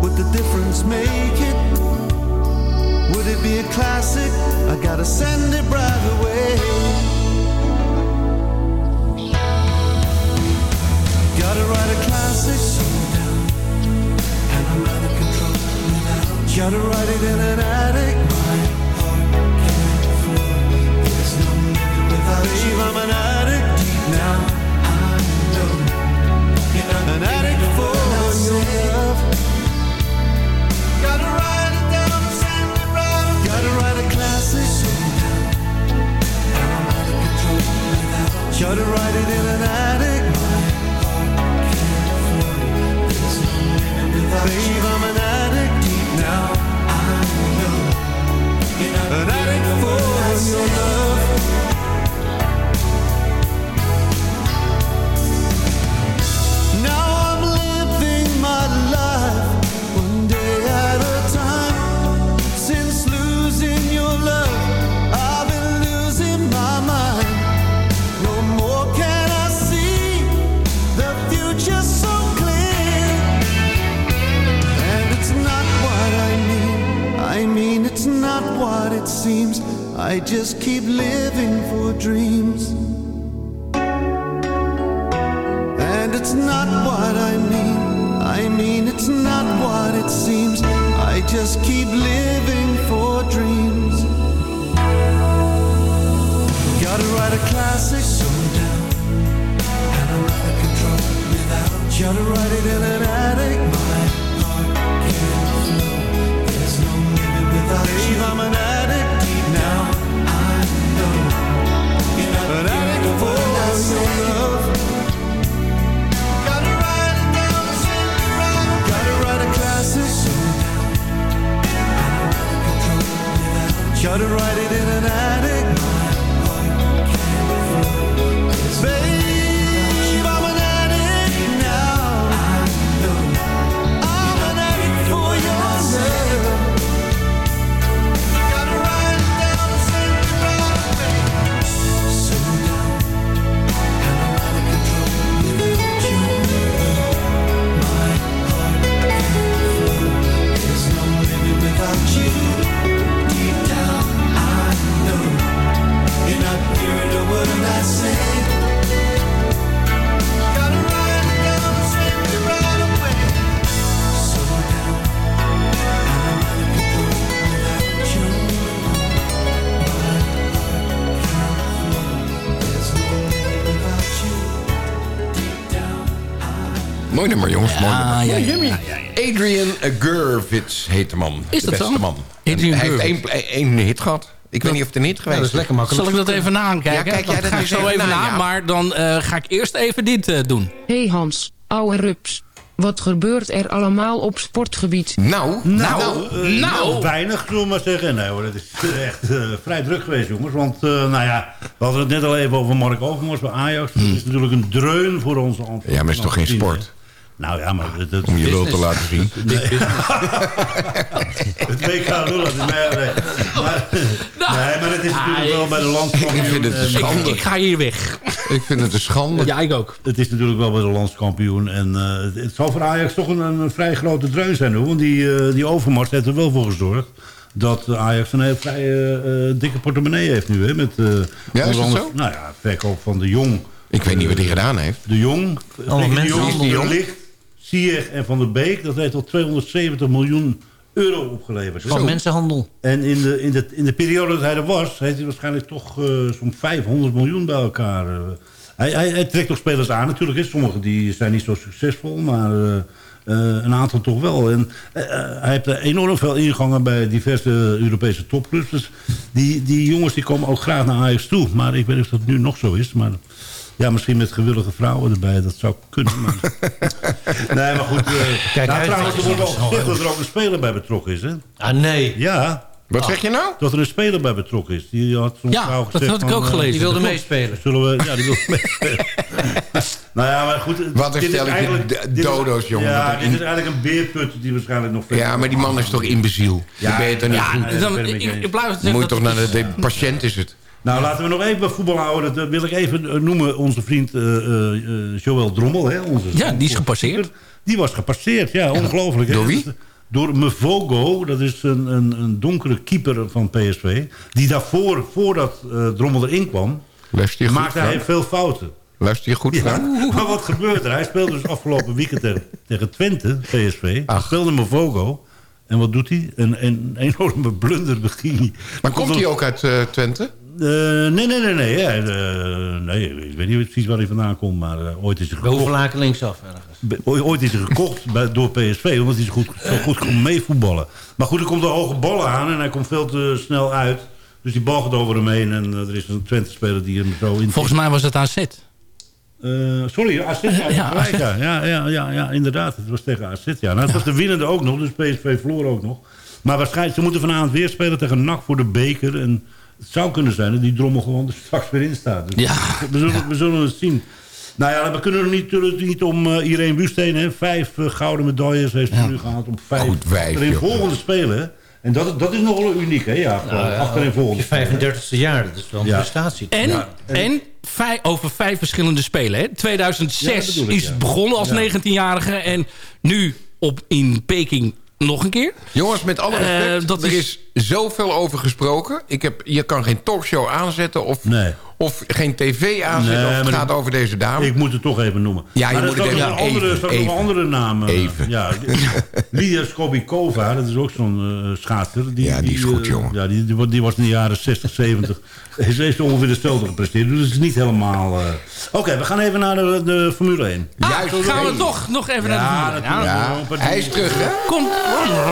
would the difference make it? Would it be a classic? I gotta send it right away. Write a classic. And I'm out of control. Gotta write it in an attic. My heart can't flow. There's no living without you. I'm an addict deep now. I know. An addict for your love. Gotta write it down, send it right. Gotta write a classic. And I'm out of control without. Gotta write it in an attic. Babe, I'm an it seems. I just keep living for dreams. And it's not what I mean. I mean, it's not what it seems. I just keep living for dreams. Gotta write a classic. Slow down. And I'm out of control without. Gotta write it in an attic. My heart can't flow. There's no living without you. I'm an Gotta write it in an attic. Mooi nummer, jongens. mooi Ja, nummer. ja, ja, ja, Adrian Gurvits heet de man. Is de dat beste zo? man. Adrian hij heeft één, één hit gehad. Ik weet niet of het een hit geweest dat is lekker makkelijk. Zal ik dat even nakijken? Ja, kijk jij dat ga ik zo even na, na. ja. Maar dan eh, ga ik eerst even dit eh, doen. hey Hans, ouwe rups. Wat gebeurt er allemaal op sportgebied? Nou, Nou, eh, nou. nou, weinig, zullen we maar zeggen. Nee hoor, het is echt eh, vrij druk geweest, jongens. Want, eh, nou ja, we hadden het net al even over Mark Overmars bij Ajax. Dat is natuurlijk een dreun voor onze antwoord. Hmm. Ja, maar het is toch geen sport? Nou ja, maar... Het, Om je lul te laten zien. [laughs] het WK lullen, dat is mij... Nee, maar, nee, maar het is natuurlijk wel bij de landskampioen... Ik vind het een en- schande. Ik ga hier weg. Ik vind het een schande. Ja, ik ook. Het is natuurlijk wel bij de landskampioen. En eh, het, het zal voor Ajax toch een, een vrij grote dreun zijn. Hoor, want die, eh, die Overmars heeft er wel voor gezorgd... dat Ajax een heel vrij eh, eh, dikke portemonnee heeft nu. Hè, met, eh, Ja, is dat zo? Nou ja, verkoop van de Jong. Ik weet niet wat hij gedaan heeft. De Jong, de mensen de Jong. Ziyech en Van der Beek. Dat heeft al 270 miljoen euro opgeleverd. Van mensenhandel. En in de, in, de, in de periode dat hij er was, heeft hij waarschijnlijk toch eh, zo'n 500 miljoen bij elkaar. eh. hij, hij, hij trekt toch spelers aan natuurlijk. Hè. Sommigen die zijn niet zo succesvol, maar eh, een aantal toch wel. En, hij heeft er enorm veel ingangen bij diverse Europese topclubs. Dus die, die jongens die komen ook graag naar Ajax toe. Maar ik weet niet of dat nu nog zo is. Maar ja, misschien met gewillige vrouwen erbij. Dat zou kunnen. Maar... [laughs] nee, maar goed. eh, Kijk nou, trouwens, er wordt wel gezegd dat er ook een speler bij betrokken is. Hè? Ah, nee. Ja, Wat zeg je nou? dat er een speler bij betrokken is. Die had zo'n Ja, vrouw dat gezegd had ik ook eh, gelezen. Die wilde Dat meespelen. Zullen we... Ja, die wilde meespelen. [laughs] nou ja, maar goed. Wat een dit is stelletje eigenlijk- dodo's, jongen. Ja, dit is eigenlijk een beerput die waarschijnlijk nog... Ja, maar die man is toch imbeziel? Ja, Dan ben je toch niet ja, goed? dat Dan, ik blijf het Je zeggen. moet dat toch naar de patiënt is het. Nou, laten we nog even bij voetbal houden. Dat wil ik even eh, noemen. Onze vriend eh eh, eh, Joël Drommel. Hè, onze Ja, die is gepasseerd. Die was gepasseerd, ja. Ongelooflijk. hè. Door wie? Door Mevogo. Dat is een, een, een donkere keeper van PSV. Die daarvoor, voordat eh, Drommel erin kwam... Luister je goed, maakte hij veel fouten. Luister je goed, Ja, [laughs] maar wat gebeurde er? Hij speelde dus afgelopen weekend tegen, tegen Twente, PSV. Hij speelde Mevogo. En wat doet hij? Een, een enorme blunder beging hij. Maar komt hij ook uit eh, Twente? Eh, nee, nee, nee. Nee, ja, eh, nee, ik weet niet precies waar hij vandaan komt. Maar eh, ooit is hij gekocht. Bovenlaken linksaf ergens. Ooit- Ooit is hij gekocht [laughs] bij, door PSV, omdat hij zo goed, zo goed kon meevoetballen. Maar goed, er komt een hoge bal aan en hij komt veel te snel uit. Dus die bal gaat over hem heen en er is een Twente-speler die hem zo in... Volgens mij was het AZ. Eh, sorry, AZ. Ja, [laughs] Ja, gelijk, ja. Ja, ja, ja, ja, inderdaad. Het was tegen AZ. Ja. Nou, het was de winnende ook nog, dus PSV verloor ook nog. Maar waarschijnlijk, ze moeten vanavond weer spelen tegen NAC voor de beker. En het zou kunnen zijn dat die drommel gewoon er straks weer in staat. Dus Ja. we, zullen, we zullen het zien. Nou ja, we kunnen er niet, natuurlijk niet om uh, Irene Wusteen. Hè. Vijf uh, gouden medailles heeft ze nu gehaald op vijf. Goed wijf, in joh. volgende spelen. En dat, dat is nogal uniek, hè? Ja, Nou, ja, achterin volgende. Je 35e jaar, dat is wel een Ja. prestatie. En, Ja, en, over vijf verschillende spelen. Hè? 2006 Ja, dat bedoel ik, is ja. het begonnen als Ja. 19-jarige. En nu op, in Peking nog een keer. Jongens, met alle Eh, respect, dat er is- is zoveel over gesproken. Ik heb, je kan geen talkshow aanzetten of, Nee. Of geen tv aanzetten... Nee, of het gaat ik- over deze dame. Ik moet het toch even noemen. Ja, je maar moet er het even- een andere, even, staat nog een even. andere naam. eh, Even. Ja, [laughs] Lydia Skobikova, dat is ook zo'n eh schaatser. Ja, die is goed, eh, jongen. Ja, die, die, wa- die was in de jaren 60, 70. [laughs] Ze heeft ongeveer hetzelfde gepresteerd. Dus het is niet helemaal... eh, Oké, we gaan even naar de, de Formule 1. Juist. Ah, gaan we Hey. toch nog even Ja, naar de Formule één. natuurlijk. Ja, hij is terug, hè? Kom.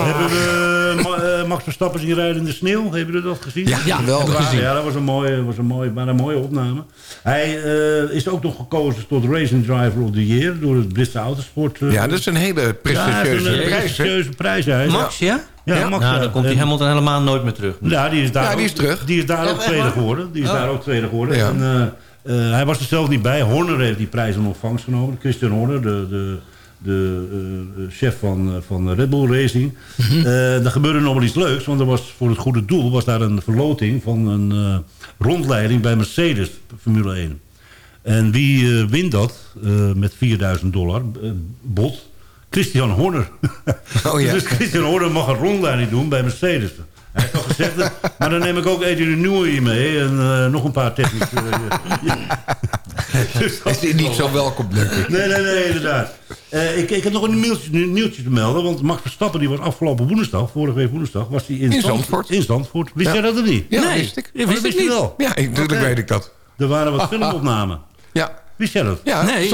Hebben we Ma- eh, Max Verstappen zien rijden in de sneeuw? Hebben jullie dat gezien? Ja, Ja, ik gezien. Ja, dat was een mooie, was een mooie, maar een mooie opname. Hij eh, is ook nog gekozen tot Racing Driver of the Year... door het Britse autosport. eh, Ja, dat is een hele ja, prestigieuze een, eh, prijs, prestigieuze prijs. Ja, Max, ja? Ja, Ja? Max, Nou, ja. dan komt die En- Hamilton helemaal nooit meer terug. Ja, die is daar, Ja, die is ook, terug. Die is daar Ja, ook tweede geworden. Die is Oh. daar ook tweede geworden. Ja. En, eh, eh, hij was er zelf niet bij. Horner heeft die prijs in ontvangst genomen. Christian Horner, de, de, de eh, chef van, eh, van Red Bull Racing. Mhm. Eh, er gebeurde nog wel iets leuks. Want er was voor het goede doel was daar een verloting van een eh, rondleiding bij Mercedes Formule 1. En wie eh, wint dat eh, met 4000 dollar eh, bot? Christian Horner. Oh ja. [laughs] Dus Christian Horner mag een rondleiding doen bij Mercedes. Hij heeft al gezegd, eh, maar dan neem ik ook Adrian Newey mee en eh, nog een paar technische... eh, ja. [laughs] Dus dat- Is dit niet zo welkom, denk ik. Nee, nee, nee, inderdaad. Eh, ik, ik heb nog een nieuwtje, te melden. Want Max Verstappen die was afgelopen woensdag, vorige week woensdag... was hij in, In Zand- Zandvoort. In Zandvoort. Wist Ja. jij dat of niet? Ja, Nee, wist ik. wist ik niet. wel. Ja, ik- natuurlijk weet ik dat. Er waren wat [laughs] filmopnamen. Ja, Wist jij dat? ja Nee,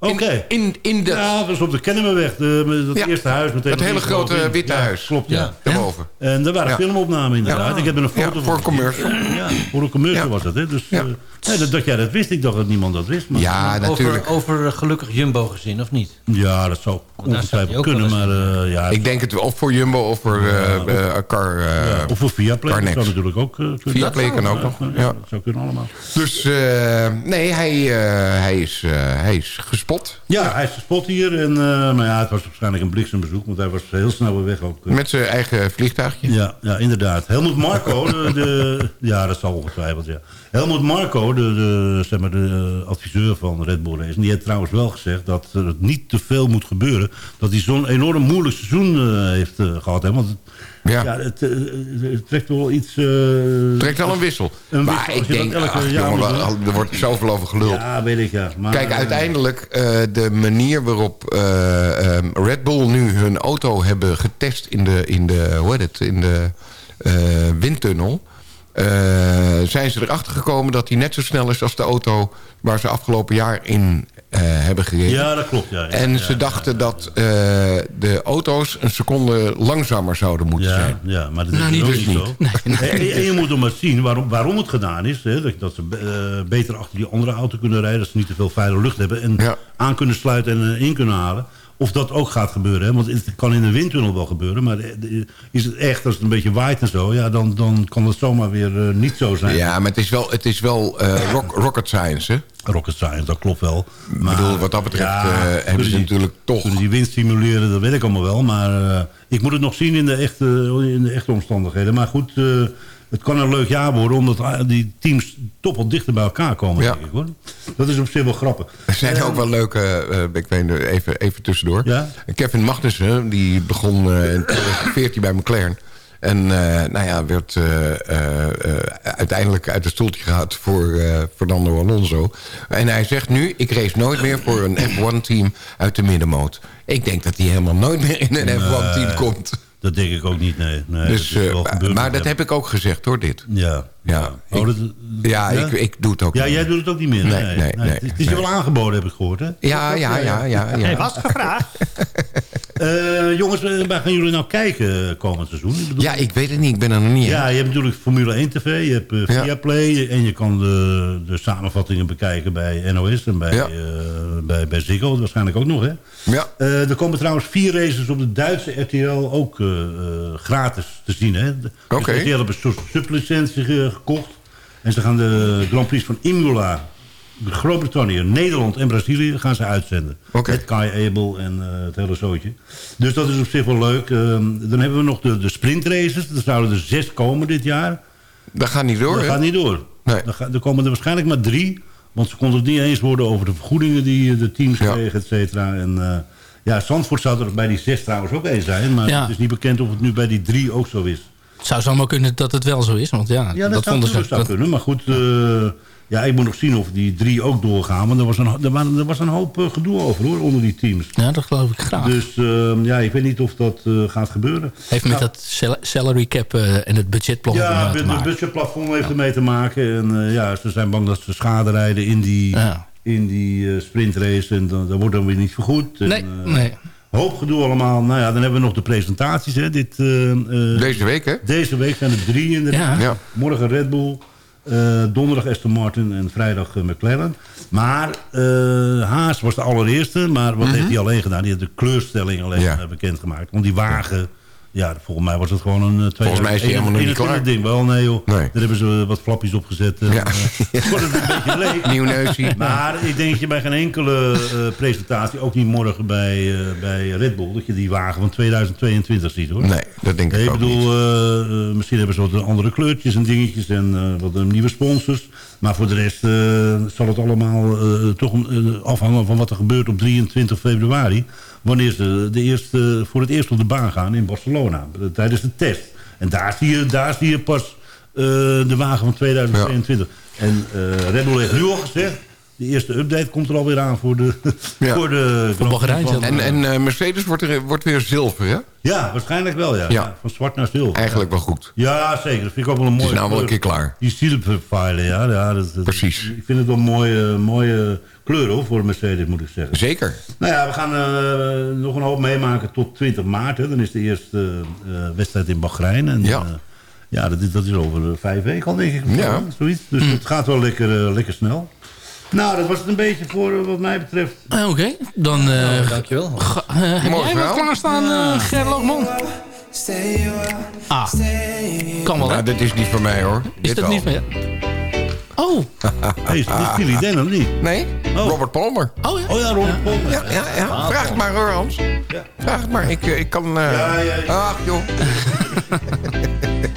salam. In, in, in de... Ja, dat was op de Kennemerweg. De, dat Ja. eerste huis. Met Dat hele grote witte Ja, huis. Klopt, ja. Ja, daarboven. En daar waren Ja. filmopnamen inderdaad. Ja. Ik heb er een Ja, foto voor een van. commercial. Ja, voor een commercial was dat. Hè? Dus, eh, nee, dat, dat jij dat wist, ik dacht dat niemand dat wist. Maar, Over, over eh, gelukkig Jumbo gezin, of niet? Ja, dat zou zat ongetwijfeld kunnen. Maar eh, ja, Ik denk het of voor Jumbo of voor eh eh, Car... eh, ja, of voor Viaplay. Dat zou natuurlijk ook kunnen. Viaplay kan ook nog. Ja. Dat zou kunnen allemaal. Dus eh, nee, hij, eh, hij, is, eh, hij is gespot. Ja, hij is gespot hier. En, eh, maar ja, het was waarschijnlijk een bliksembezoek. Want hij was heel snel weer weg ook. Met zijn eigen vliegtuigje. Ja, ja, inderdaad. Helmut Marco, de, de- ja, dat zal ongetwijfeld, ja. Helmut Marco, de, de, zeg maar, de eh, adviseur van Red Bull Racing... die heeft trouwens wel gezegd dat er niet te veel moet gebeuren. Dat hij zo'n enorm moeilijk seizoen eh, heeft eh, gehad. Hè? Want het, ja. het, het trekt wel iets... eh, Trekt wel een wissel. Een maar wissel, ik denk, elke ach, jongen, doen. er wordt zoveel over geluld. Ja, weet ik, ja. Maar, Kijk, uiteindelijk uh, de manier waarop uh, um, Red Bull nu hun auto hebben getest in de, in de, hoe heet het, in de uh, windtunnel... zijn ze erachter gekomen dat hij net zo snel is als de auto waar ze afgelopen jaar in hebben gereden. Ja, dat klopt. Ja, ja, en ja, ze dachten dat de auto's een seconde langzamer zouden moeten ja, zijn. Ja, maar dat nou, is niet, dus dus niet zo. Nee, nee. En, en, je moet nog maar zien waarom, waarom het gedaan is. Hè, dat, dat ze uh, beter achter die andere auto kunnen rijden. Dat ze niet te veel veilige lucht hebben. En ja. aan kunnen sluiten en uh, in kunnen halen. Of dat ook gaat gebeuren. Hè? Want het kan in de windtunnel wel gebeuren. Maar is het echt, als het een beetje waait en zo... Ja, dan, dan kan het zomaar weer uh, niet zo zijn. Ja, maar het is wel, het is wel uh, rock, rocket science, hè? Rocket science, dat klopt wel. Maar, ik bedoel, wat dat betreft ja, uh, hebben ze die, natuurlijk toch... Kunnen die wind stimuleren, dat weet ik allemaal wel. Maar ik moet het nog zien in de echte, in de echte omstandigheden. Maar goed, het kan een leuk jaar worden... omdat die teams toch dichter bij elkaar komen, ja. denk ik. Hoor. Dat is op zich wel grappig. Er zijn ook wel leuke... ik weet even, even tussendoor. Ja? Kevin Magnussen, die begon in 2014 bij McLaren... En uh, nou ja, werd uh, uh, uiteindelijk uit het stoeltje gehaald voor Fernando Alonso. En hij zegt nu, ik race nooit meer voor een F1-team uit de middenmoot. Ik denk dat hij helemaal nooit meer in een nee, F1-team komt. Dat denk ik ook niet, nee. nee dus, dat maar dat heb ik ook gezegd, hoor, dit. Ja. Ja, oh, ik, ja, ja? Ik, ik doe het ook Ja, niet. jij doet het ook niet meer? Nee, nee, nee. nee, het is je wel aangeboden, heb ik gehoord, hè? Ja, ja, ja. ja, ja. Hij was gevraagd. uh, [laughs] jongens, waar gaan jullie nou kijken komend seizoen? Ik bedoel, ja, ik weet het niet. Ik ben er nog niet Ja, je hebt natuurlijk Formule 1 TV, je hebt uh, Viaplay... Ja. en je kan de, de samenvattingen bekijken bij NOS en bij, ja. uh, bij, bij Ziggo. Waarschijnlijk ook nog, hè? Ja. er komen trouwens vier races op de Duitse RTL ook gratis te zien, hè? Oké. Okay. Dus hebben een sublicentie gekocht... En ze gaan de Grand Prix van Imola, Groot-Brittannië, Nederland en Brazilië gaan ze uitzenden. Okay. Met Kai Abel en uh, het hele zootje. Dus dat is op zich wel leuk. Uh, dan hebben we nog de, de sprintraces. Er zouden er zes komen dit jaar. Dat gaat niet door, Dat gaat niet door. Nee. Er, er komen er waarschijnlijk maar drie. Want ze konden het niet eens worden over de vergoedingen die de teams ja. kregen, et cetera. En uh, ja, Zandvoort zou er bij die zes trouwens ook één zijn. Maar ja. het is niet bekend of het nu bij die drie ook zo is. Het zou zomaar kunnen dat het wel zo is. Want ja, ja dat, dat vonden ze. zou kunnen. Maar goed, uh, ja, ik moet nog zien of die drie ook doorgaan. Want er was een, er waren, er was een hoop uh, gedoe over hoor, onder die teams. Ja, dat geloof ik graag. Dus uh, ja, ik weet niet of dat gaat gebeuren. Heeft met nou, dat salary cap en het budgetplafond Ja, te het maken. budgetplafond heeft ja. ermee te maken. En ja, ze zijn bang dat ze schade rijden in die, ja. In die sprintrace. En dan, dat wordt dan weer niet vergoed. En, nee, nee. Hoop gedoe allemaal. Nou ja, dan hebben we nog de presentaties. Hè. Dit, uh, uh, deze week, hè? Deze week zijn er drie inderdaad. Ja. Morgen Red Bull. Uh, donderdag Aston Martin en vrijdag McLaren. Maar Haas was de allereerste. Maar wat Mhm. mm -hmm. heeft hij alleen gedaan? Die heeft de kleurstelling alleen ja. bekendgemaakt. Want die wagen... Ja, volgens mij was het gewoon een... Uh, volgens mij is die helemaal nog niet klaar. ding. Wel, nee joh. Nee. Daar hebben ze wat flapjes opgezet. Uh, ja. [laughs] uh, wordt het een beetje leeg. Nieuw neusje. Maar ik denk dat je bij geen enkele uh, presentatie... ook niet morgen bij, bij Red Bull... dat je die wagen van 2022 ziet hoor. Nee, dat denk ik nee, ook bedoel, niet. Misschien hebben ze wat andere kleurtjes en dingetjes... en wat nieuwe sponsors. Maar voor de rest zal het allemaal toch afhangen... van wat er gebeurt op 23 februari wanneer ze de eerste, voor het eerst op de baan gaan in Barcelona. Tijdens de test. En daar zie je, daar zie je pas uh, de wagen van 2022. Ja. En uh, Red Bull heeft nu al gezegd... de eerste update komt er alweer aan voor de... Ja. [laughs] voor de van en en uh, Mercedes wordt, er, wordt weer zilver, hè? Ja, waarschijnlijk wel, ja. ja. Van zwart naar zilver. Eigenlijk wel goed. Ja, zeker. Dat vind ik ook wel een mooie... Het is nou wel een keer klaar. Die zilverpijlen, ja. ja dat, dat, Precies. Ik vind het wel een mooie, mooie hoor, voor Mercedes moet ik zeggen. Zeker. Nou ja, we gaan eh, nog een hoop meemaken tot 20 maart. Hè. Dan is de eerste eh, wedstrijd in Bahrein. En, Ja. eh, ja, dat is, dat is over eh, vijf weken al, denk ik. Ja. Zoiets. Dus het gaat wel lekker, eh, lekker snel. Nou, dat was het een beetje voor eh, wat mij betreft. Ah, Oké, dan... eh, dankjewel. ga- eh, heb Mooi jij wat verhaal. klaarstaan, eh Ger Loogman? Ah, kan wel, hè? Nou, dit is niet voor mij hoor. Is Dit dat wel. niet meer? Oh. [laughs] Is dit Billy Dan of niet? Nee, Robert Palmer. Oh ja? Oh ja, Robert Palmer. Ja, ja, ja. Vraag het maar hoor, Hans. Vraag het maar. Ik, eh, ik kan... eh, Ja, ja, ja. Ach, joh. [laughs]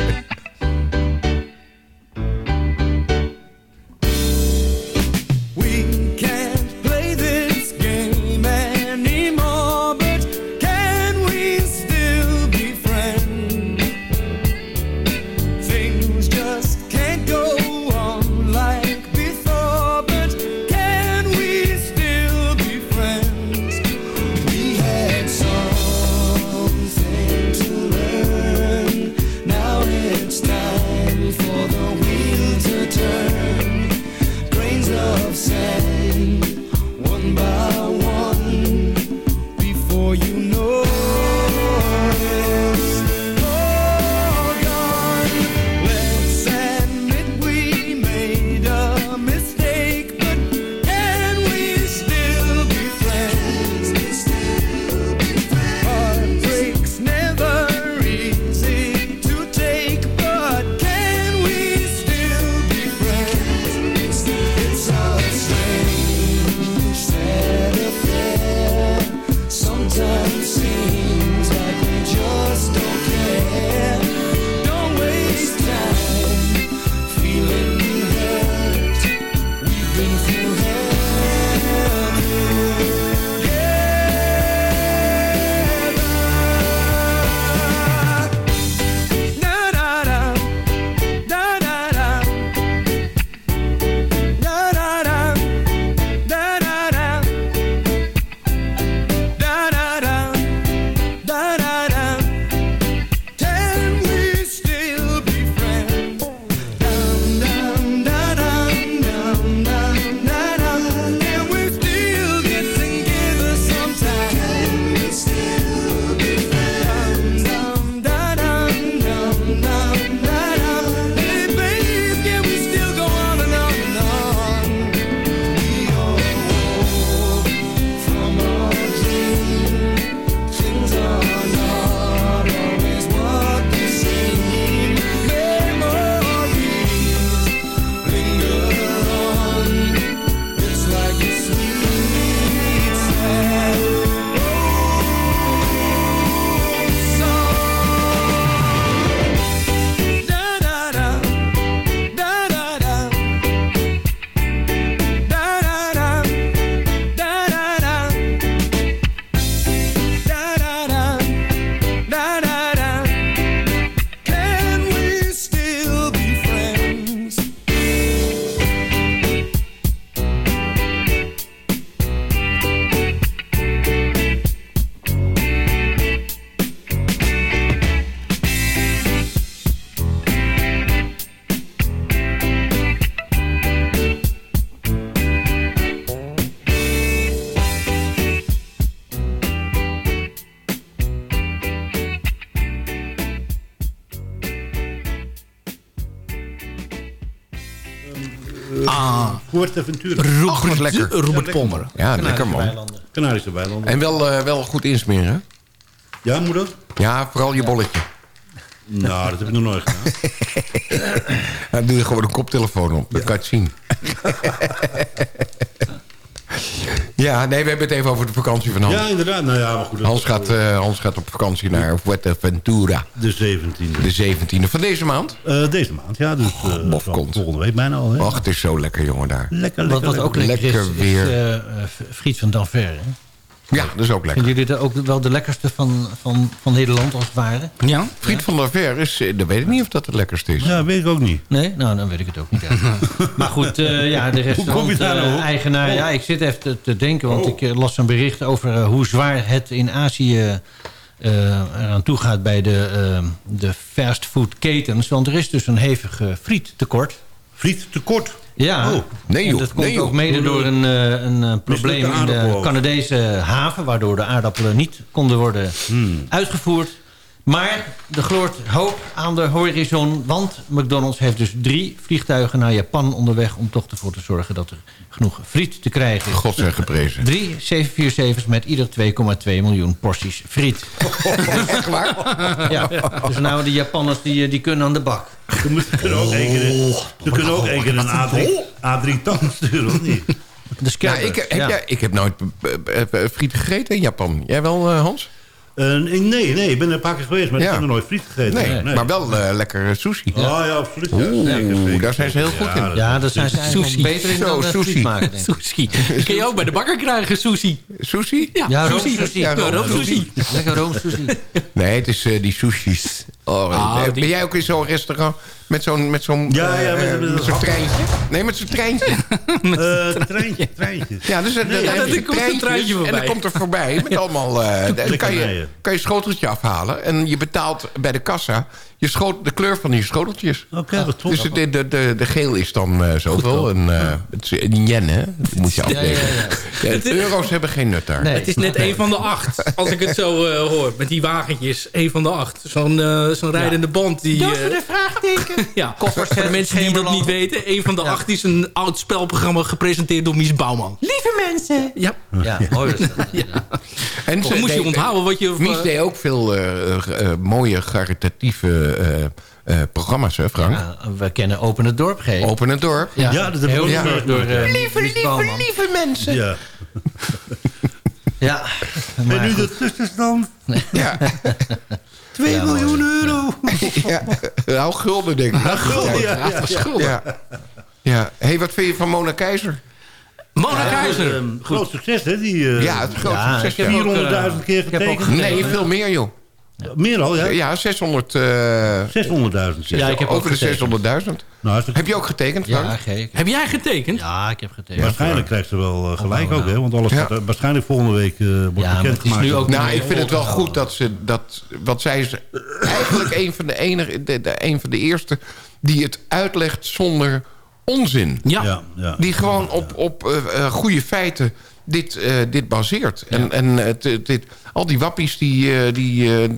Fuerteventura. Ach, wat lekker. Robert Palmer. Ja, lekker man. Canarische weilanden. En wel, eh, wel goed insmeren? Ja, moet dat? Ja, vooral je bolletje. Nou, dat heb ik nog nooit gedaan. [laughs] Dan doe je gewoon een koptelefoon op. Dan kan je het zien. [laughs] ja, nee, we hebben het even over de vakantie van Hans. Ja, inderdaad. Nou ja, maar goed. Hans gaat, eh, Hans gaat op vakantie naar Fuerteventura. De 17e. De 17e van deze maand. Eh, deze maand, ja. Dus eh, Bof komt. volgende week bijna al. Hè? Och, het is zo lekker, jongen, daar. Lekker, Wat, lekker. wat ook lekker, Lekker is, weer. is eh, eh, Friet van Danver. hè? Ja, dat is ook lekker. Vinden jullie dat ook wel de lekkerste van, van, van Nederland als het ware? Ja? Friet van der Ver is... eh, Dan weet ik niet of dat het lekkerste is. Ja, weet ik ook niet. Nee? Nou, dan weet ik het ook niet. [laughs] maar goed, eh, ja, de kom je daar nou restaurant-eigenaar... ja, ik zit even te, te denken, want ik eh, las een bericht over eh, hoe zwaar het in Azië eh, eraan toe gaat bij de, eh, de fastfoodketens. Want er is dus een hevig eh, friettekort. Ja, Oh. Nee, joh. dat komt Nee, joh. ook mede door een, eh, een eh, probleem in de. Canadese haven... waardoor de aardappelen niet konden worden Hmm. uitgevoerd. Maar er gloort hoop aan de horizon... want McDonald's heeft dus drie vliegtuigen naar Japan onderweg... om toch ervoor te zorgen dat er genoeg friet te krijgen is. God zijn geprezen. Drie 747's met ieder 2,2 miljoen porties friet. [laughs] Echt waar? Ja, dus nou de Japanners die, eh, die kunnen aan de bak. Ze kunnen ook één keer, ze kunnen ook één keer een A3, A3 tand sturen, of niet? De Ja, ik, heb, ja. jij- ik heb nooit eh, eh, friet gegeten in Japan. Jij wel, eh, Hans? Nee, nee, ik ben er een paar keer geweest, maar Ja. ik heb nog nooit friet gegeten. Nee, maar wel eh, lekker sushi. Oh ja, absoluut. Ja, Oeh, daar zijn ze heel goed in. Ja, daar zijn ze Sushi. beter in Zo, dan eh, sushi. maken. Sushi. Kun je ook bij de bakker krijgen, sushi. Sushi? Ja, Ja, sushi. roomsushi. Ja, Ja. Lekker roomsushi. Nee, het is eh, die sushis. Oh, Ah, die- Ben jij ook in zo'n restaurant met zo'n met zo'n Ja, ja, met- met- met zo'n treintje? Nee, met zo'n treintje. [laughs] Eh, treintje, treintje. Ja, dus Nee, dan ja, komt een treintje En dan voorbij. komt er voorbij met allemaal... eh, [laughs] dan kan je, Kan je schoteltje afhalen. En je betaalt bij de kassa je schoot, de kleur van die schoteltjes. Oké, wat tof. Dus de, de, de, de geel is dan eh, zoveel. En, eh, het is in yen, hè? Dat moet je afrekenen. [laughs] Ja, euro's hebben geen nut daar. Nee. Het is net een van de acht. Als ik het zo eh, hoor. Met die wagentjes. Een van de acht. Zo'n eh, zo'n rijdende band. Die, eh, de vraagteken. [laughs] ja, Koffers, voor de [laughs] mensen die dat niet weten. Een van de acht is een oud spelprogramma gepresenteerd door Mies Bouwman. Lieve mensen. Ja, Ja, is dat. En dan moest je onthouden wat je... Mies deed ook veel eh, eh, eh, mooie caritatieve eh, eh, programma's, hè Frank? Ja, we kennen Open het Dorp, G. Open het dorp. Ja, Ja, dat heb ik heel ook erg gehoord. door eh, Lieve, mensen. Ja. [laughs] Ja, En maar nu goed. de tussenstand. [laughs] Ja, 2 Ja, miljoen euro. [laughs] ja. Nou, gulden denk ik. gulden, ja, ja, ja. Ja. Ja. hey, wat vind je van Mona Keizer? Mona Keizer. Ehm, groot succes, hè? Die, eh, Ja, het groot Ja, succes. ik heb ja. ook, 400.000 keer ik heb ook getekend. Nee, veel meer, joh. Meer al, ja? Ja, 600... eh, 600.000. Ja, ik heb ook over de getekend. 600.000. Nou, Heb je ook getekend, Frank? Ja, G. ik- Heb jij getekend? Ja, ik heb getekend. waarschijnlijk krijgt ze wel eh, gelijk Oh, ook, hè? Want alles Ja. gaat waarschijnlijk volgende week eh, wordt is bekendgemaakt. nu ook Nou, niet ik vind het wel goed dat ze dat... Want zij is eigenlijk een van de, enige, de, de, een van de eerste... die het uitlegt zonder onzin. Ja. Ja, ja. Die gewoon op, op eh, eh, goede feiten dit, eh, dit baseert. En, en het, dit, al die wappies die, eh, die eh,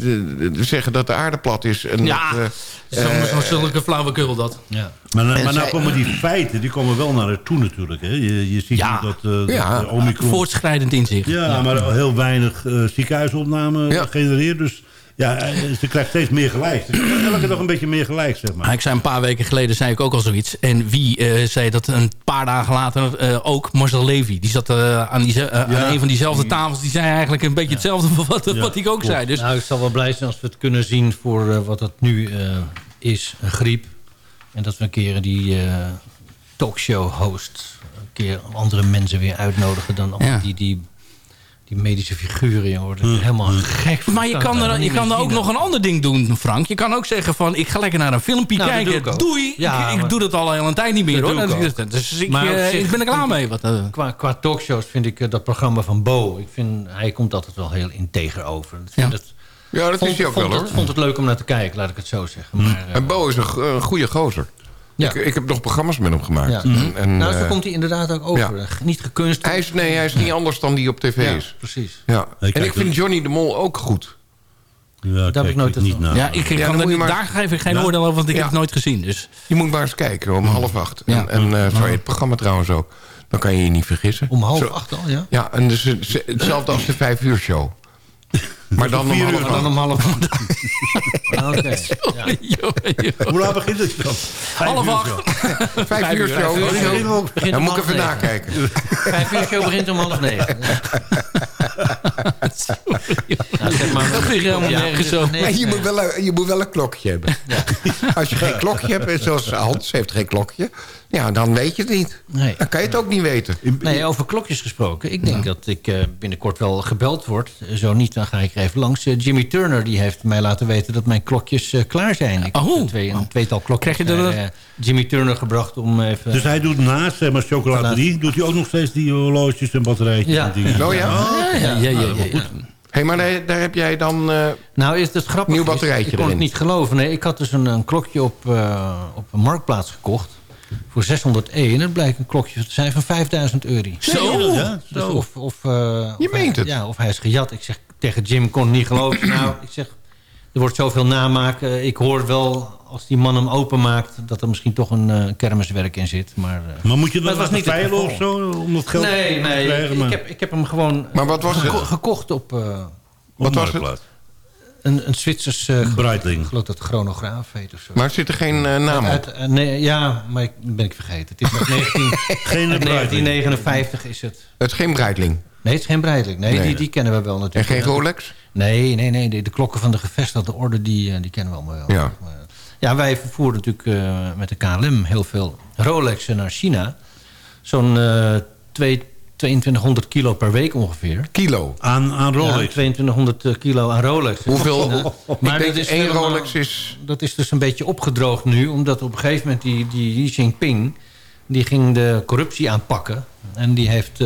zeggen dat de aarde plat is. En Ja, dat, eh, Zo'n zo zulke flauwekul dat. Ja. Maar, maar nou komen die feiten die komen wel naar het toe natuurlijk. Hè? Je, je ziet Ja. dat, eh, dat Ja. de Omicron... Voortschrijdend inzicht. Ja, maar heel weinig eh, ziekenhuisopnamen Ja. genereert. Dus ja, eh, ze krijgt steeds meer gelijk. Ze krijgt elke dag een beetje meer gelijk, zeg maar. Maar ik zei een paar weken geleden zei ik ook al zoiets. En wie eh, zei dat een paar dagen later eh, ook Marcel Levy. Die zat eh, aan, die, aan een van diezelfde tafels. Die zei eigenlijk een beetje hetzelfde van wat, Ja, wat ik ook klopt. zei. Dus Nou, ik zal wel blij zijn als we het kunnen zien voor eh, wat het nu eh, is, een griep. En dat we een keer die eh, talkshow-host... een keer andere mensen weer uitnodigen dan die, die, die medische figuren. Je wordt helemaal gek. van. Maar je kan, er, je kan er ook nog een ander ding doen, Frank. Je kan ook zeggen van, ik ga lekker naar een filmpje Nou, kijken. doe ik. Doei! Ja, ik, ik maar- doe dat al een tijd niet meer hoor. ik. Dus ik, Maar eh, zich ik ben er klaar mee. Wat, eh, Qua, qua talkshows vind ik eh, dat programma van Bo... Ik vind, hij komt altijd wel heel integer over. Ik vind Ja. het, ja, dat vond, is hij ook vond wel, het, hoor. vond het leuk om naar te kijken, laat ik het zo zeggen. Maar, eh, En Bo is een, een goede gozer. Ja. Ik, ik heb nog programma's met hem gemaakt. Ja. En, en, nou, zo eh, komt hij inderdaad ook over. ja. Niet gekunst. hij is, nee, hij is niet anders dan die op tv ja, is. precies. Ja. Ik En ik vind Johnny de Mol ook goed. Ja, heb kijk ik nooit niet naar. ja, ik dan kan moet er, je maar- daar geef ik geen Ja. oordeel over, want ik Ja. heb het nooit gezien. Dus. Je moet maar eens kijken om half acht. En, Ja. en eh, zo heet het programma trouwens ook. Dan kan je je niet vergissen. Om half Zo- acht al, ja? Ja, en dus het- ze- hetzelfde als de vijf uur show. Maar dan om vier half dan acht. om half acht. [laughs] Ah, Oké. [laughs] Ja. Hoe laat begint het dan? Half acht. Vijf uur show. [laughs] Dan moet ik even nakijken. Vijf uur show begint om half negen. Zeg maar, Dat ligt helemaal Ja, nergens op. je, moet wel een, je moet wel een klokje hebben. Als je geen klokje hebt, zoals Hans heeft geen klokje... ja, dan weet je het niet. Nee. Dan kan je het ook niet weten. Nee, over klokjes gesproken. Ik denk dat ik eh, binnenkort wel gebeld word. Zo niet, dan ga ik even langs. Eh, Jimmy Turner die heeft mij laten weten dat mijn klokjes eh, klaar zijn. Ik heb Oh. eh, twee, een tweetal klokjes Krijg je er- naar, eh, Jimmy Turner gebracht om even... Dus hij doet naast zeg maar, chocolaterie, doet hij ook nog steeds die horloges en batterijtjes Ja. en dingen. Oh ja? Ja, ja, ja, ja, ja. Hé, maar daar, daar heb jij dan... eh, Nou, is het grappig. Nieuw is, batterijtje Ik kon erin. het niet geloven. Nee, ik had dus een, een klokje op, eh, op een marktplaats gekocht. Voor 601. Dat blijkt een klokje te zijn van 5000 euro. Zo? Ja, Dus zo. of, of, eh, Je of hij- meent het. Ja, of hij is gejat. Ik zeg tegen Jim, kon het niet geloven. [clears throat] nou, ik zeg, er wordt zoveel namaak. Eh, ik hoor wel, als die man hem openmaakt... dat er misschien toch een eh, kermiswerk in zit. Maar, eh, Maar moet je het was niet veilen of zo? Om dat geld nee, te nee. krijgen? ik, heb, ik heb hem gewoon Maar wat was het? gekocht op eh, Op Wat was het? Een, een Zwitsers... eh, Breitling. Ik geloof dat het chronograaf heet of zo. Maar zit er geen eh, naam op? Uit- eh, nee, ja, maar ik ben ik vergeten. Het is uit [laughs] 19, Geen uit Breitling. 1959 is het. Het is geen Breitling. Nee, het is geen Breitling. Nee, Nee. Die, die kennen we wel En natuurlijk. geen Rolex? Nee, nee, nee. De, de klokken van de gevestigde orde, die, die kennen we allemaal wel. Ja. Ja, wij vervoeren natuurlijk eh, met de KLM heel veel Rolexen naar China. Zo'n eh, twee- 2200 kilo per week ongeveer. Kilo. Aan, aan Ja, Rolex. 2200 eh, kilo aan Rolex. Hoeveel? [laughs] Ja. ik denk één helemaal- Rolex is... Dat is dus een beetje opgedroogd nu. Omdat op een gegeven moment die, die Xi Jinping... die ging de corruptie aanpakken. En die heeft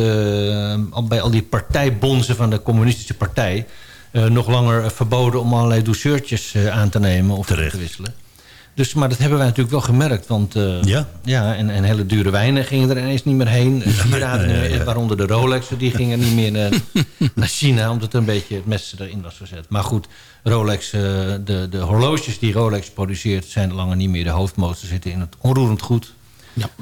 al bij al die partijbonzen van de communistische partij... eh, nog langer verboden om allerlei douceurtjes eh, aan te nemen of Terecht. te wisselen. Dus, maar dat hebben wij natuurlijk wel gemerkt. Want eh, Ja? ja, en, en hele dure wijnen gingen er ineens niet meer heen. Sieraden, ja, ja. waaronder de Rolexen, die gingen niet meer eh, [laughs] naar China... omdat een beetje het mes erin was gezet. Maar goed, Rolex, eh, de, de horloges die Rolex produceert... zijn langer niet meer de hoofdmoot. Ze zitten in het onroerend goed.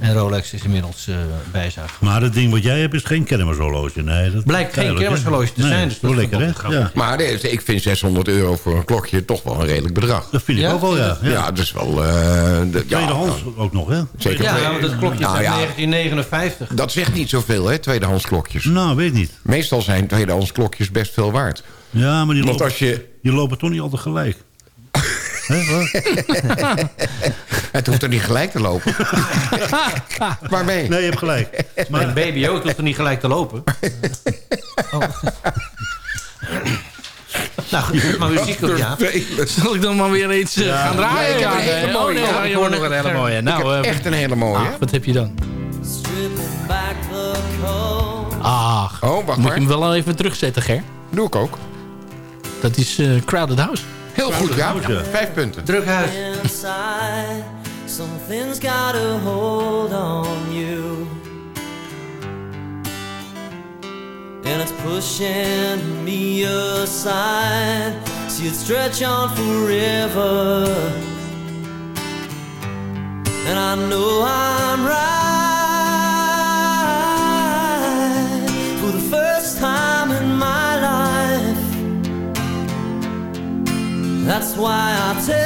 En Rolex is inmiddels uh, bijzaak. Maar het ding wat jij hebt is geen kermishorloge. Nee, dat Blijkt geen hè? kermishorloge te Nee, zijn, dat dus is dat lekker, is hè? wel grappig. Ja. Maar ik vind 600 euro voor een klokje toch wel een redelijk bedrag. Dat vind ik Ja? ook wel, ja. Ja, ja. dat is wel... eh, ja, Tweedehands ook nog, hè? Zeker. Ja, want dat klokje is Nou uit ja, 1959. Dat zegt niet zoveel, hè, tweedehands klokjes. Nou, weet niet. Meestal zijn tweedehands klokjes best veel waard. Ja, maar die Want lopen, als je... die lopen toch niet altijd gelijk. [laughs] Het hoeft er niet gelijk te lopen. [laughs] Waarmee? Nee, je hebt gelijk. Maar een baby ook hoeft er niet gelijk te lopen. [laughs] Oh. nou goed, maar muziek ook, ja. Zal ik dan maar weer eens eh, gaan draaien? Ja, ik heb een hele mooie. oh, nee, ik hoor nog een hele mooie. Ik Nou, heb echt een hele mooie. ah, wat heb je dan? Ach, Oh, wacht moet maar. je hem wel even terugzetten, Ger? Doe ik ook. Dat is eh, Crowded House. Heel goed, ja. Vijf punten. Drukhuis. inside. Something's got a hold on you. And it's pushing me aside. See it stretch on forever. And I know I'm right. Why I tell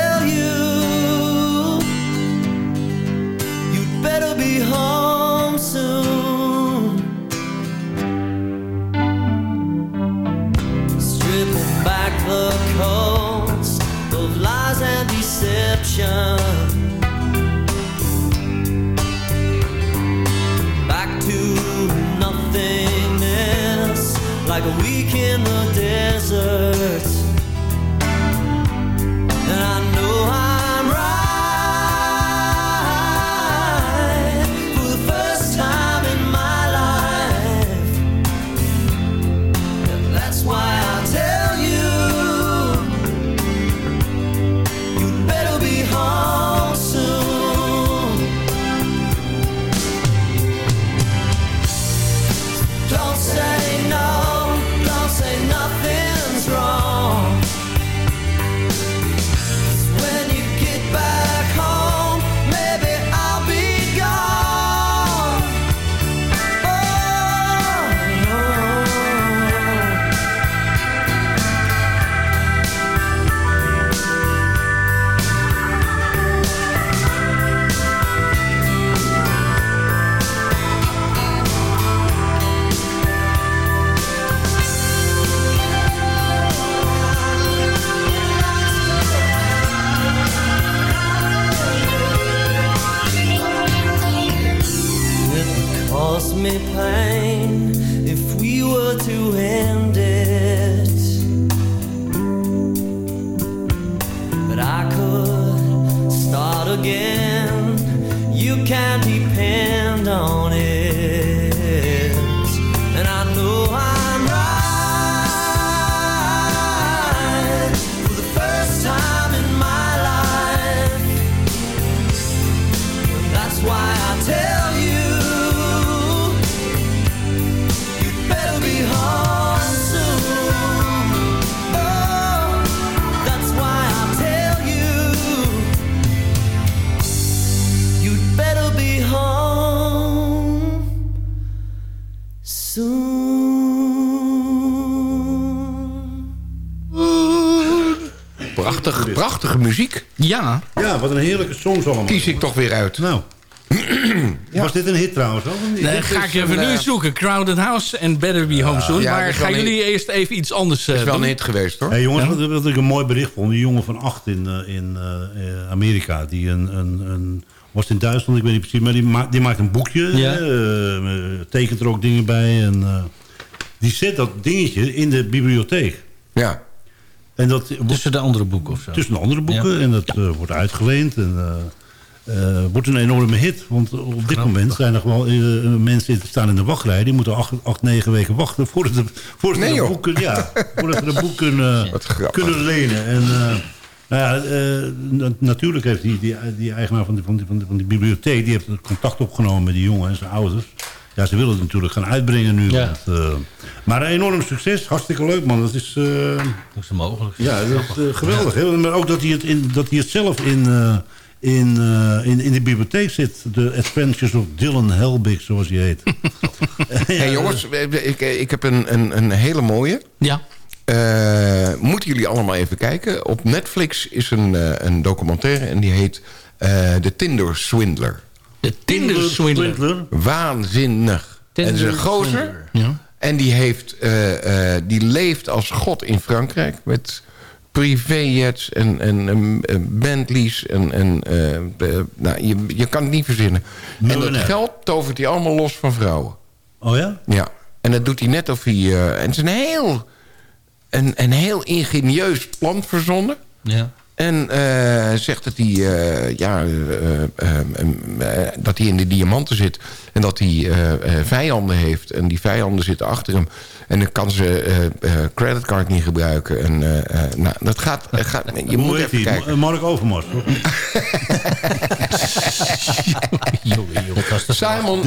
again. You can depend on it. Muziek. Ja. Ja, wat een heerlijke songs allemaal. Kies ik toch weer uit. Nou. [clears throat] Was dit een hit trouwens? Of niet? Nee, ga ik even een, nu eh, zoeken. Crowded House en Better Be Home Soon. ja, maar wel gaan een- jullie eerst even iets anders eh is wel doen? een hit geweest hoor. Hey jongens, wat, wat ik een mooi bericht vond. Een jongen van acht in, eh, in eh, eh, Amerika. Die een, een, een, was het in Duitsland, ik weet niet precies. Maar die, maakt die maakt een boekje. Ja. eh, eh, tekent er ook dingen bij. En, eh, die zet dat dingetje in de bibliotheek. Ja. En dat wordt Tussen de andere boeken of zo. tussen de andere boeken. En dat eh, wordt uitgeleend. En eh, eh, wordt een enorme hit. Want op dit moment zijn er gewoon mensen die staan in de wachtrij. Die moeten acht, acht negen weken wachten voordat, ze- voordat, Nee, ze, een boek, kunnen- ja, voordat ze een boek kunnen, lenen. En, eh, nou ja, eh, na- natuurlijk heeft die, die, die eigenaar van die, van, die, van, die, van die bibliotheek... die heeft contact opgenomen met die jongen en zijn ouders. Ja, ze willen het natuurlijk gaan uitbrengen nu. Ja. Want, eh, maar een enorm succes. Hartstikke leuk, man. Dat is... eh, Dat is mogelijk. ja, dat is eh, geweldig. Maar ook dat hij het, in, dat hij het zelf in, eh, in, eh, in, in de bibliotheek zit. De Adventures of Dylan Helbig, zoals hij heet. [laughs] hey, jongens, ik, ik heb een, een, een hele mooie. Ja. Eh, moeten jullie allemaal even kijken. Op Netflix is een, een documentaire en die heet eh The Tinder Swindler. De Tinder Swindler. Waanzinnig. En is een gozer. Ja. En die, heeft, eh, eh, die leeft als god in Frankrijk. Met privéjets en, en, en, en Bentleys. En, en, eh, nou, je, je kan het niet verzinnen. En dat geld tovert hij allemaal los van vrouwen. Oh ja? Ja. En dat doet hij net of hij... en het is een heel, een, een heel ingenieus plan verzonnen. Ja. En eh, zegt dat hij, eh, ja, eh, eh, eh, eh, dat hij in de diamanten zit. En dat hij eh, eh, vijanden heeft. En die vijanden zitten achter hem. En dan kan ze eh, eh, creditcard niet gebruiken. En, eh, eh, nou, dat gaat, gaat, je [laughs] Hoe moet heet even hij? kijken. Mark Overmars. [laughs] Simon.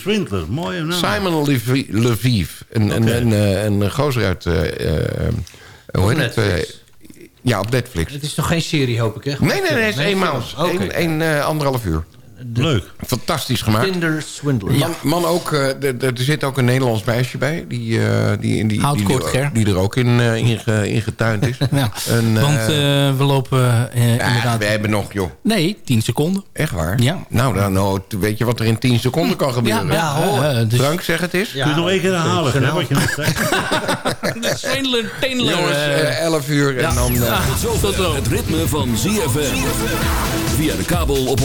Swindler. Mooie naam. Simon Leviev. Een, een, een, eh, een gozer uit... hoe heet het? Ja, op Netflix. Het is toch geen serie, hoop ik, hè? Nee, nee, nee, het is eenmaal. Oké. Eén, één, eh, anderhalf uur. Leuk. Fantastisch gemaakt. Tinder Swindler. Man, man ook, eh, er- zit ook een Nederlands meisje bij. Die, eh, die, die, die, kort, die, Ger. die er ook in, eh, in, ge- in getuind is. [laughs] Ja. En, eh, Want eh, we lopen eh, ja, inderdaad... we hebben nog, joh. Nee, 10 seconden. Echt waar? Ja. Nou, dan, nou, weet je wat er in 10 seconden kan gebeuren? Ja, ja, hoor. Dus- Frank, zeg het eens. Kun je het nog één keer herhalen? hè, wat je net zei? [laughs] De Swindler, Tindler. Jongens, eh, eh, 11 uur en dan... eh, Ja, Tot zover tot zo. het ritme van ZFM. Via de kabel op 104.5.